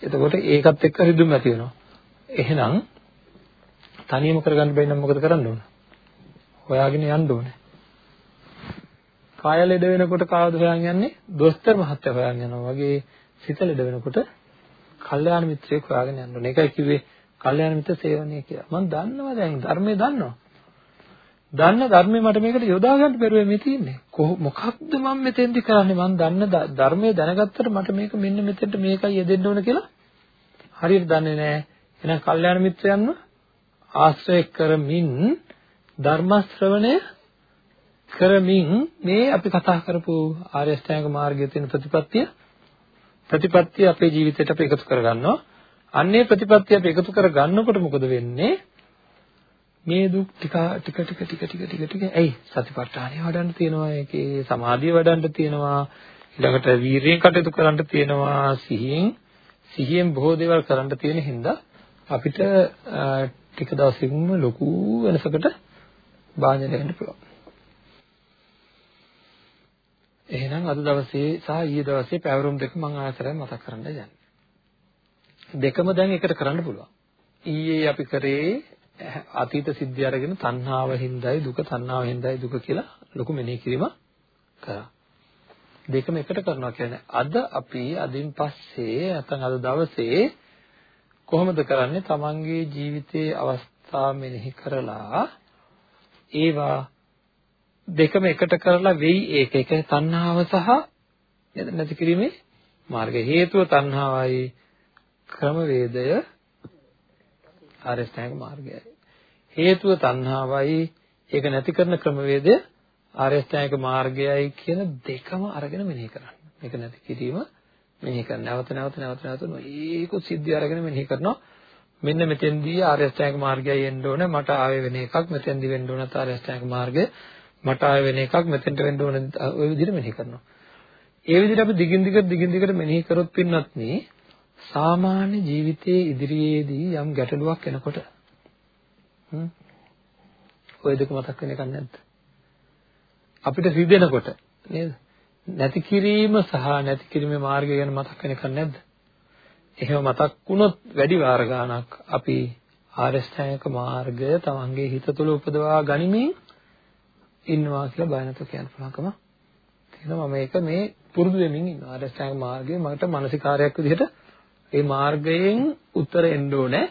එතකොට ඒකත් එක්ක රිදුම් ඇති වෙනවා. එහෙනම් තනියම කරගන්න බැරි නම් මොකද කරන්න ඕන? හොයාගෙන යන්න ඕනේ. කාය ලෙඩ වෙනකොට කාවද හොයන් යන්නේ? දොස්තර මහත්තයා හොයන් යනවා වගේ සිත ලෙඩ වෙනකොට කල්යාණ මිත්‍රයෙක් හොයාගෙන යන්න ඕනේ. ඒකයි කිව්වේ කල්යාණ මිත්‍ර සේවනය කියලා. මම දන්නවා දැන් ධර්මයේ දන්නවා. දන්න ධර්මයේ මට මේකට යොදා ගන්න බැරුව මේ තියෙන්නේ. මොකක්ද මම මෙතෙන්දි කරන්නේ? මම දන්න ධර්මයේ දැනගත්තට මට මේක මෙන්න මෙතෙන්ට මේකයි යෙදෙන්න ඕන කියලා හරියට දන්නේ නැහැ. එහෙනම් කල්යාණ මිත්‍රයන්ව ආශ්‍රය කරමින් ධර්ම ශ්‍රවණය කරමින් මේ අපි කතා කරපු ආර්ය අෂ්ටාංග මාර්ගයේ තියෙන ප්‍රතිපත්තිය ප්‍රතිපත්තිය අපේ ජීවිතයට අපි එකතු කරගන්නවා. අන්නේ ප්‍රතිපත්තිය අපි එකතු කරගන්නකොට මොකද වෙන්නේ? මේ දුක් ටික ටික ටික ටික ටික ටික ටික ඇයි සතිපට්ඨානය වඩන්න තියෙනවා ඒකේ සමාධිය වඩන්න තියෙනවා ඊළඟට වීරියෙන් කටයුතු කරන්න තියෙනවා සිහියෙන් සිහියෙන් බොහෝ දේවල් කරන්න තියෙන හින්දා අපිට ටික දවසකින්ම ලොකු වෙනසකට භාජනය වෙන්න පුළුවන්. එහෙනම් අද දවසේ සහ ඊයේ දවසේ පැවරුම් දෙක මම ආයතරයෙන් මතක් කරන්න යන්නේ. දෙකම දැන් එකට කරන්න පුළුවන්. ඊයේ අපි කරේ අතීත සිද්ධි අරගෙන තණ්හාව හින්දායි දුක තණ්හාව හින්දායි දුක කියලා ලොකු මෙනෙහි කිරීම කරා. දෙකම එකට කරනවා කියන්නේ අද අපි අදින් පස්සේ නැත්නම් අද දවසේ කොහොමද කරන්නේ තමන්ගේ ජීවිතයේ අවස්ථා මෙනෙහි කරලා ඒවා දෙකම එකට කරලා වෙයි ඒක ඒක තණ්හාව සහ නේද නැති කිරීමේ මාර්ගය හේතුව තණ්හාවයි ක්‍රමවේදය ආරස්ථායක මාර්ගයයි. හේතුව තණ්හාවයි. ඒක නැති කරන ක්‍රමවේදය ආරස්ථායක මාර්ගයයි කියන දෙකම අරගෙන මෙනෙහි කරන්න. මේක නැති කිරීම මෙනෙහි කරන නැවත නැවත නැවත නැවත ඒක සිද්ධිය අරගෙන මෙනෙහි කරනවා. මෙන්න මෙතෙන්දී ආර්ය අෂ්ටාංග මාර්ගයයි එන්න ඕනේ. මට ආවේ වෙන එකක් මෙතෙන්දී වෙන්න ඕන ආර්ය අෂ්ටාංග මාර්ගය. මට ආවේ වෙන එකක් මෙතෙන්ට වෙන්න ඕන ඔය විදිහට මෙනෙහි කරනවා. ඒ විදිහට අපි දිගින් දිගට දිගින් දිගට මෙනෙහි කරොත් පින්නත් නේ සාමාන්‍ය ජීවිතයේ ඉදිරියේදී යම් ගැටලුවක් එනකොට හ්ම් ඔය දෙක මතක් වෙන එකක් නැද්ද? අපිට රිදෙනකොට නේද? නැති කිරීම සහ නැති කිරීමේ මාර්ගය ගැන මතක් වෙන එකක් නැද්ද? එහෙම මතක් වුණොත් වැඩි වාර ගාණක් අපි ආරෂ්ඨායක මාර්ගය තමන්ගේ හිත තුළ උපදවා ගනිමින් ඉන්නවා කියලා බය නැතුව කියන්න පුළුවන්කම තියෙනවා. මම මේක මේ පුරුදු වෙමින් ඉන්නවා. ආරෂ්ඨායක මාර්ගය මට මානසිකාරයක් විදිහට ඒ මාර්ගයෙන් උත්තර එන්න ඕනේ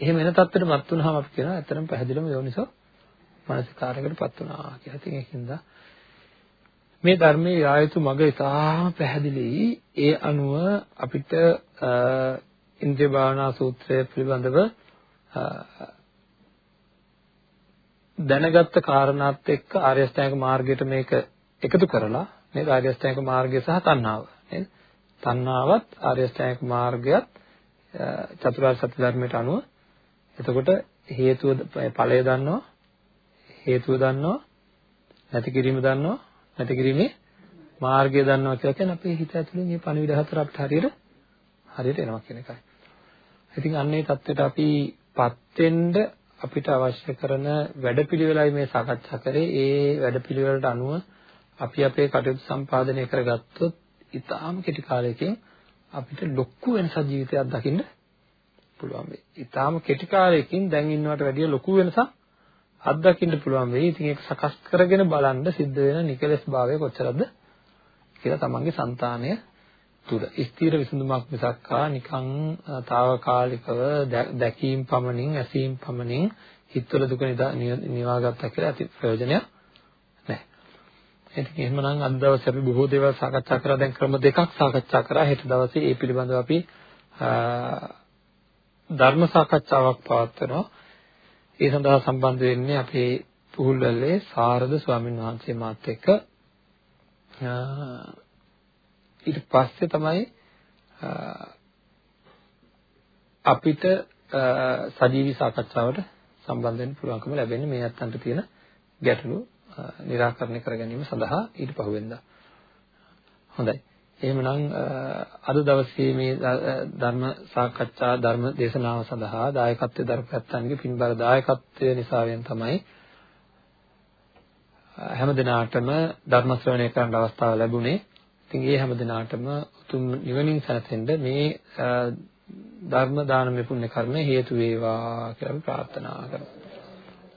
එහෙම එන තත්ත්වෙටපත් වුනහම අපි කියනවා ඇත්තටම පැහැදිලිවම යෝනිසෝ මානසිකාරයකටපත් වුණා කියලා. ඉතින් ඒකින්ද මේ ධර්මයේ ආයතු මග ඉතාම පැහැදිලි. ඒ අනුව අපිට ඉන්ද්‍රිය භාවනා සූත්‍රය පිළිබඳව දැනගත්ත කාරණාත් එක්ක ආර්ය අෂ්ටාංග මාර්ගයට මේක එකතු කරලා නේද ආර්ය අෂ්ටාංග මාර්ගය සහ තණ්හාව නේද තණ්හාවත් ආර්ය අෂ්ටාංග මාර්ගයත් චතුරාර්ය සත්‍ය ධර්මයට අනුව එතකොට හේතුව ඵලය දන්නවා හේතුව දන්නවා නැති කිරීම දන්නවා නැති කිරීමේ මාර්ගය දන්නවා කියලා කියන්නේ අපේ හිත ඇතුලේ මේ පණිවිඩ හතර අපිට හරියට හරියට එනවා කියන එකයි. ඉතින් අන්නේ தත්වෙට අපිපත් වෙන්න අපිට අවශ්‍ය කරන වැඩපිළිවෙලයි මේ සාකච්ඡා කරේ. ඒ වැඩපිළිවෙලට අනුව අපි අපේ කටයුතු සම්පාදනය කරගත්තොත් ඉතාලම කෙටි කාලයකින් අපිට ලොකු වෙනසක් ජීවිතයක් දකින්න පුළුවන් වෙයි. ඉතාලම කෙටි කාලයකින් දැන් ඉන්නවට වැඩිය ලොකු වෙනසක් අත්දකින්න පුළුවන් වෙයි. ඉතින් ඒක සකස් කරගෙන බලන්න සිද්ධ වෙන නිකලස් භාවය කොච්චරද කියලා තමන්ගේ సంతානය තුල ස්ථීර විසඳුමක් මිසක් ආ නිකං తాවකාලිකව දැකීම් පමණින් ඇසීම් පමණින් හිතවල දුක නිවාගත්තා කියලා ඇති ප්‍රයෝජනයක් ඉතින් එහෙමනම් අද දවසේ අපි බොහෝ දේවල් සාකච්ඡා කරා. දැන් ක්‍රම දෙකක් සාකච්ඡා කරා. හෙට දවසේ ඒ පිළිබඳව අපි ධර්ම සාකච්ඡාවක් පවත්වනවා. ඒ සඳහා සම්බන්ධ වෙන්නේ අපේ පුහුල්වැල්ලේ සාරද ස්වාමීන් වහන්සේ මාත් එක්ක. ඊට පස්සේ තමයි අපිට සජීවී සාකච්ඡාවට සම්බන්ධ වෙන්න පුළුවන්කම ලැබෙන්නේ. මේ අත්තන්ට තියෙන ගැටලු निराකරණය කර ගැනීම සඳහා ඊට පහුවෙන්දා. හොඳයි. එහෙමනම් අද දවසේ මේ ධර්ම සාකච්ඡා ධර්ම දේශනාව සඳහා දායකත්වයේ දරපැත්තන්ගේ පින්බර දායකත්වය නිසාවෙන් තමයි හැම දිනාටම ධර්ම ශ්‍රවණය කරන්න අවස්ථාව ලැබුණේ. ඉතින් ඒ හැම දිනාටම උතුම් නිවනින් සැනසෙන්න මේ ධර්ම දානමය පුණ්‍ය කර්ම හේතු වේවා කියලා අපි ප්‍රාර්ථනා කරමු.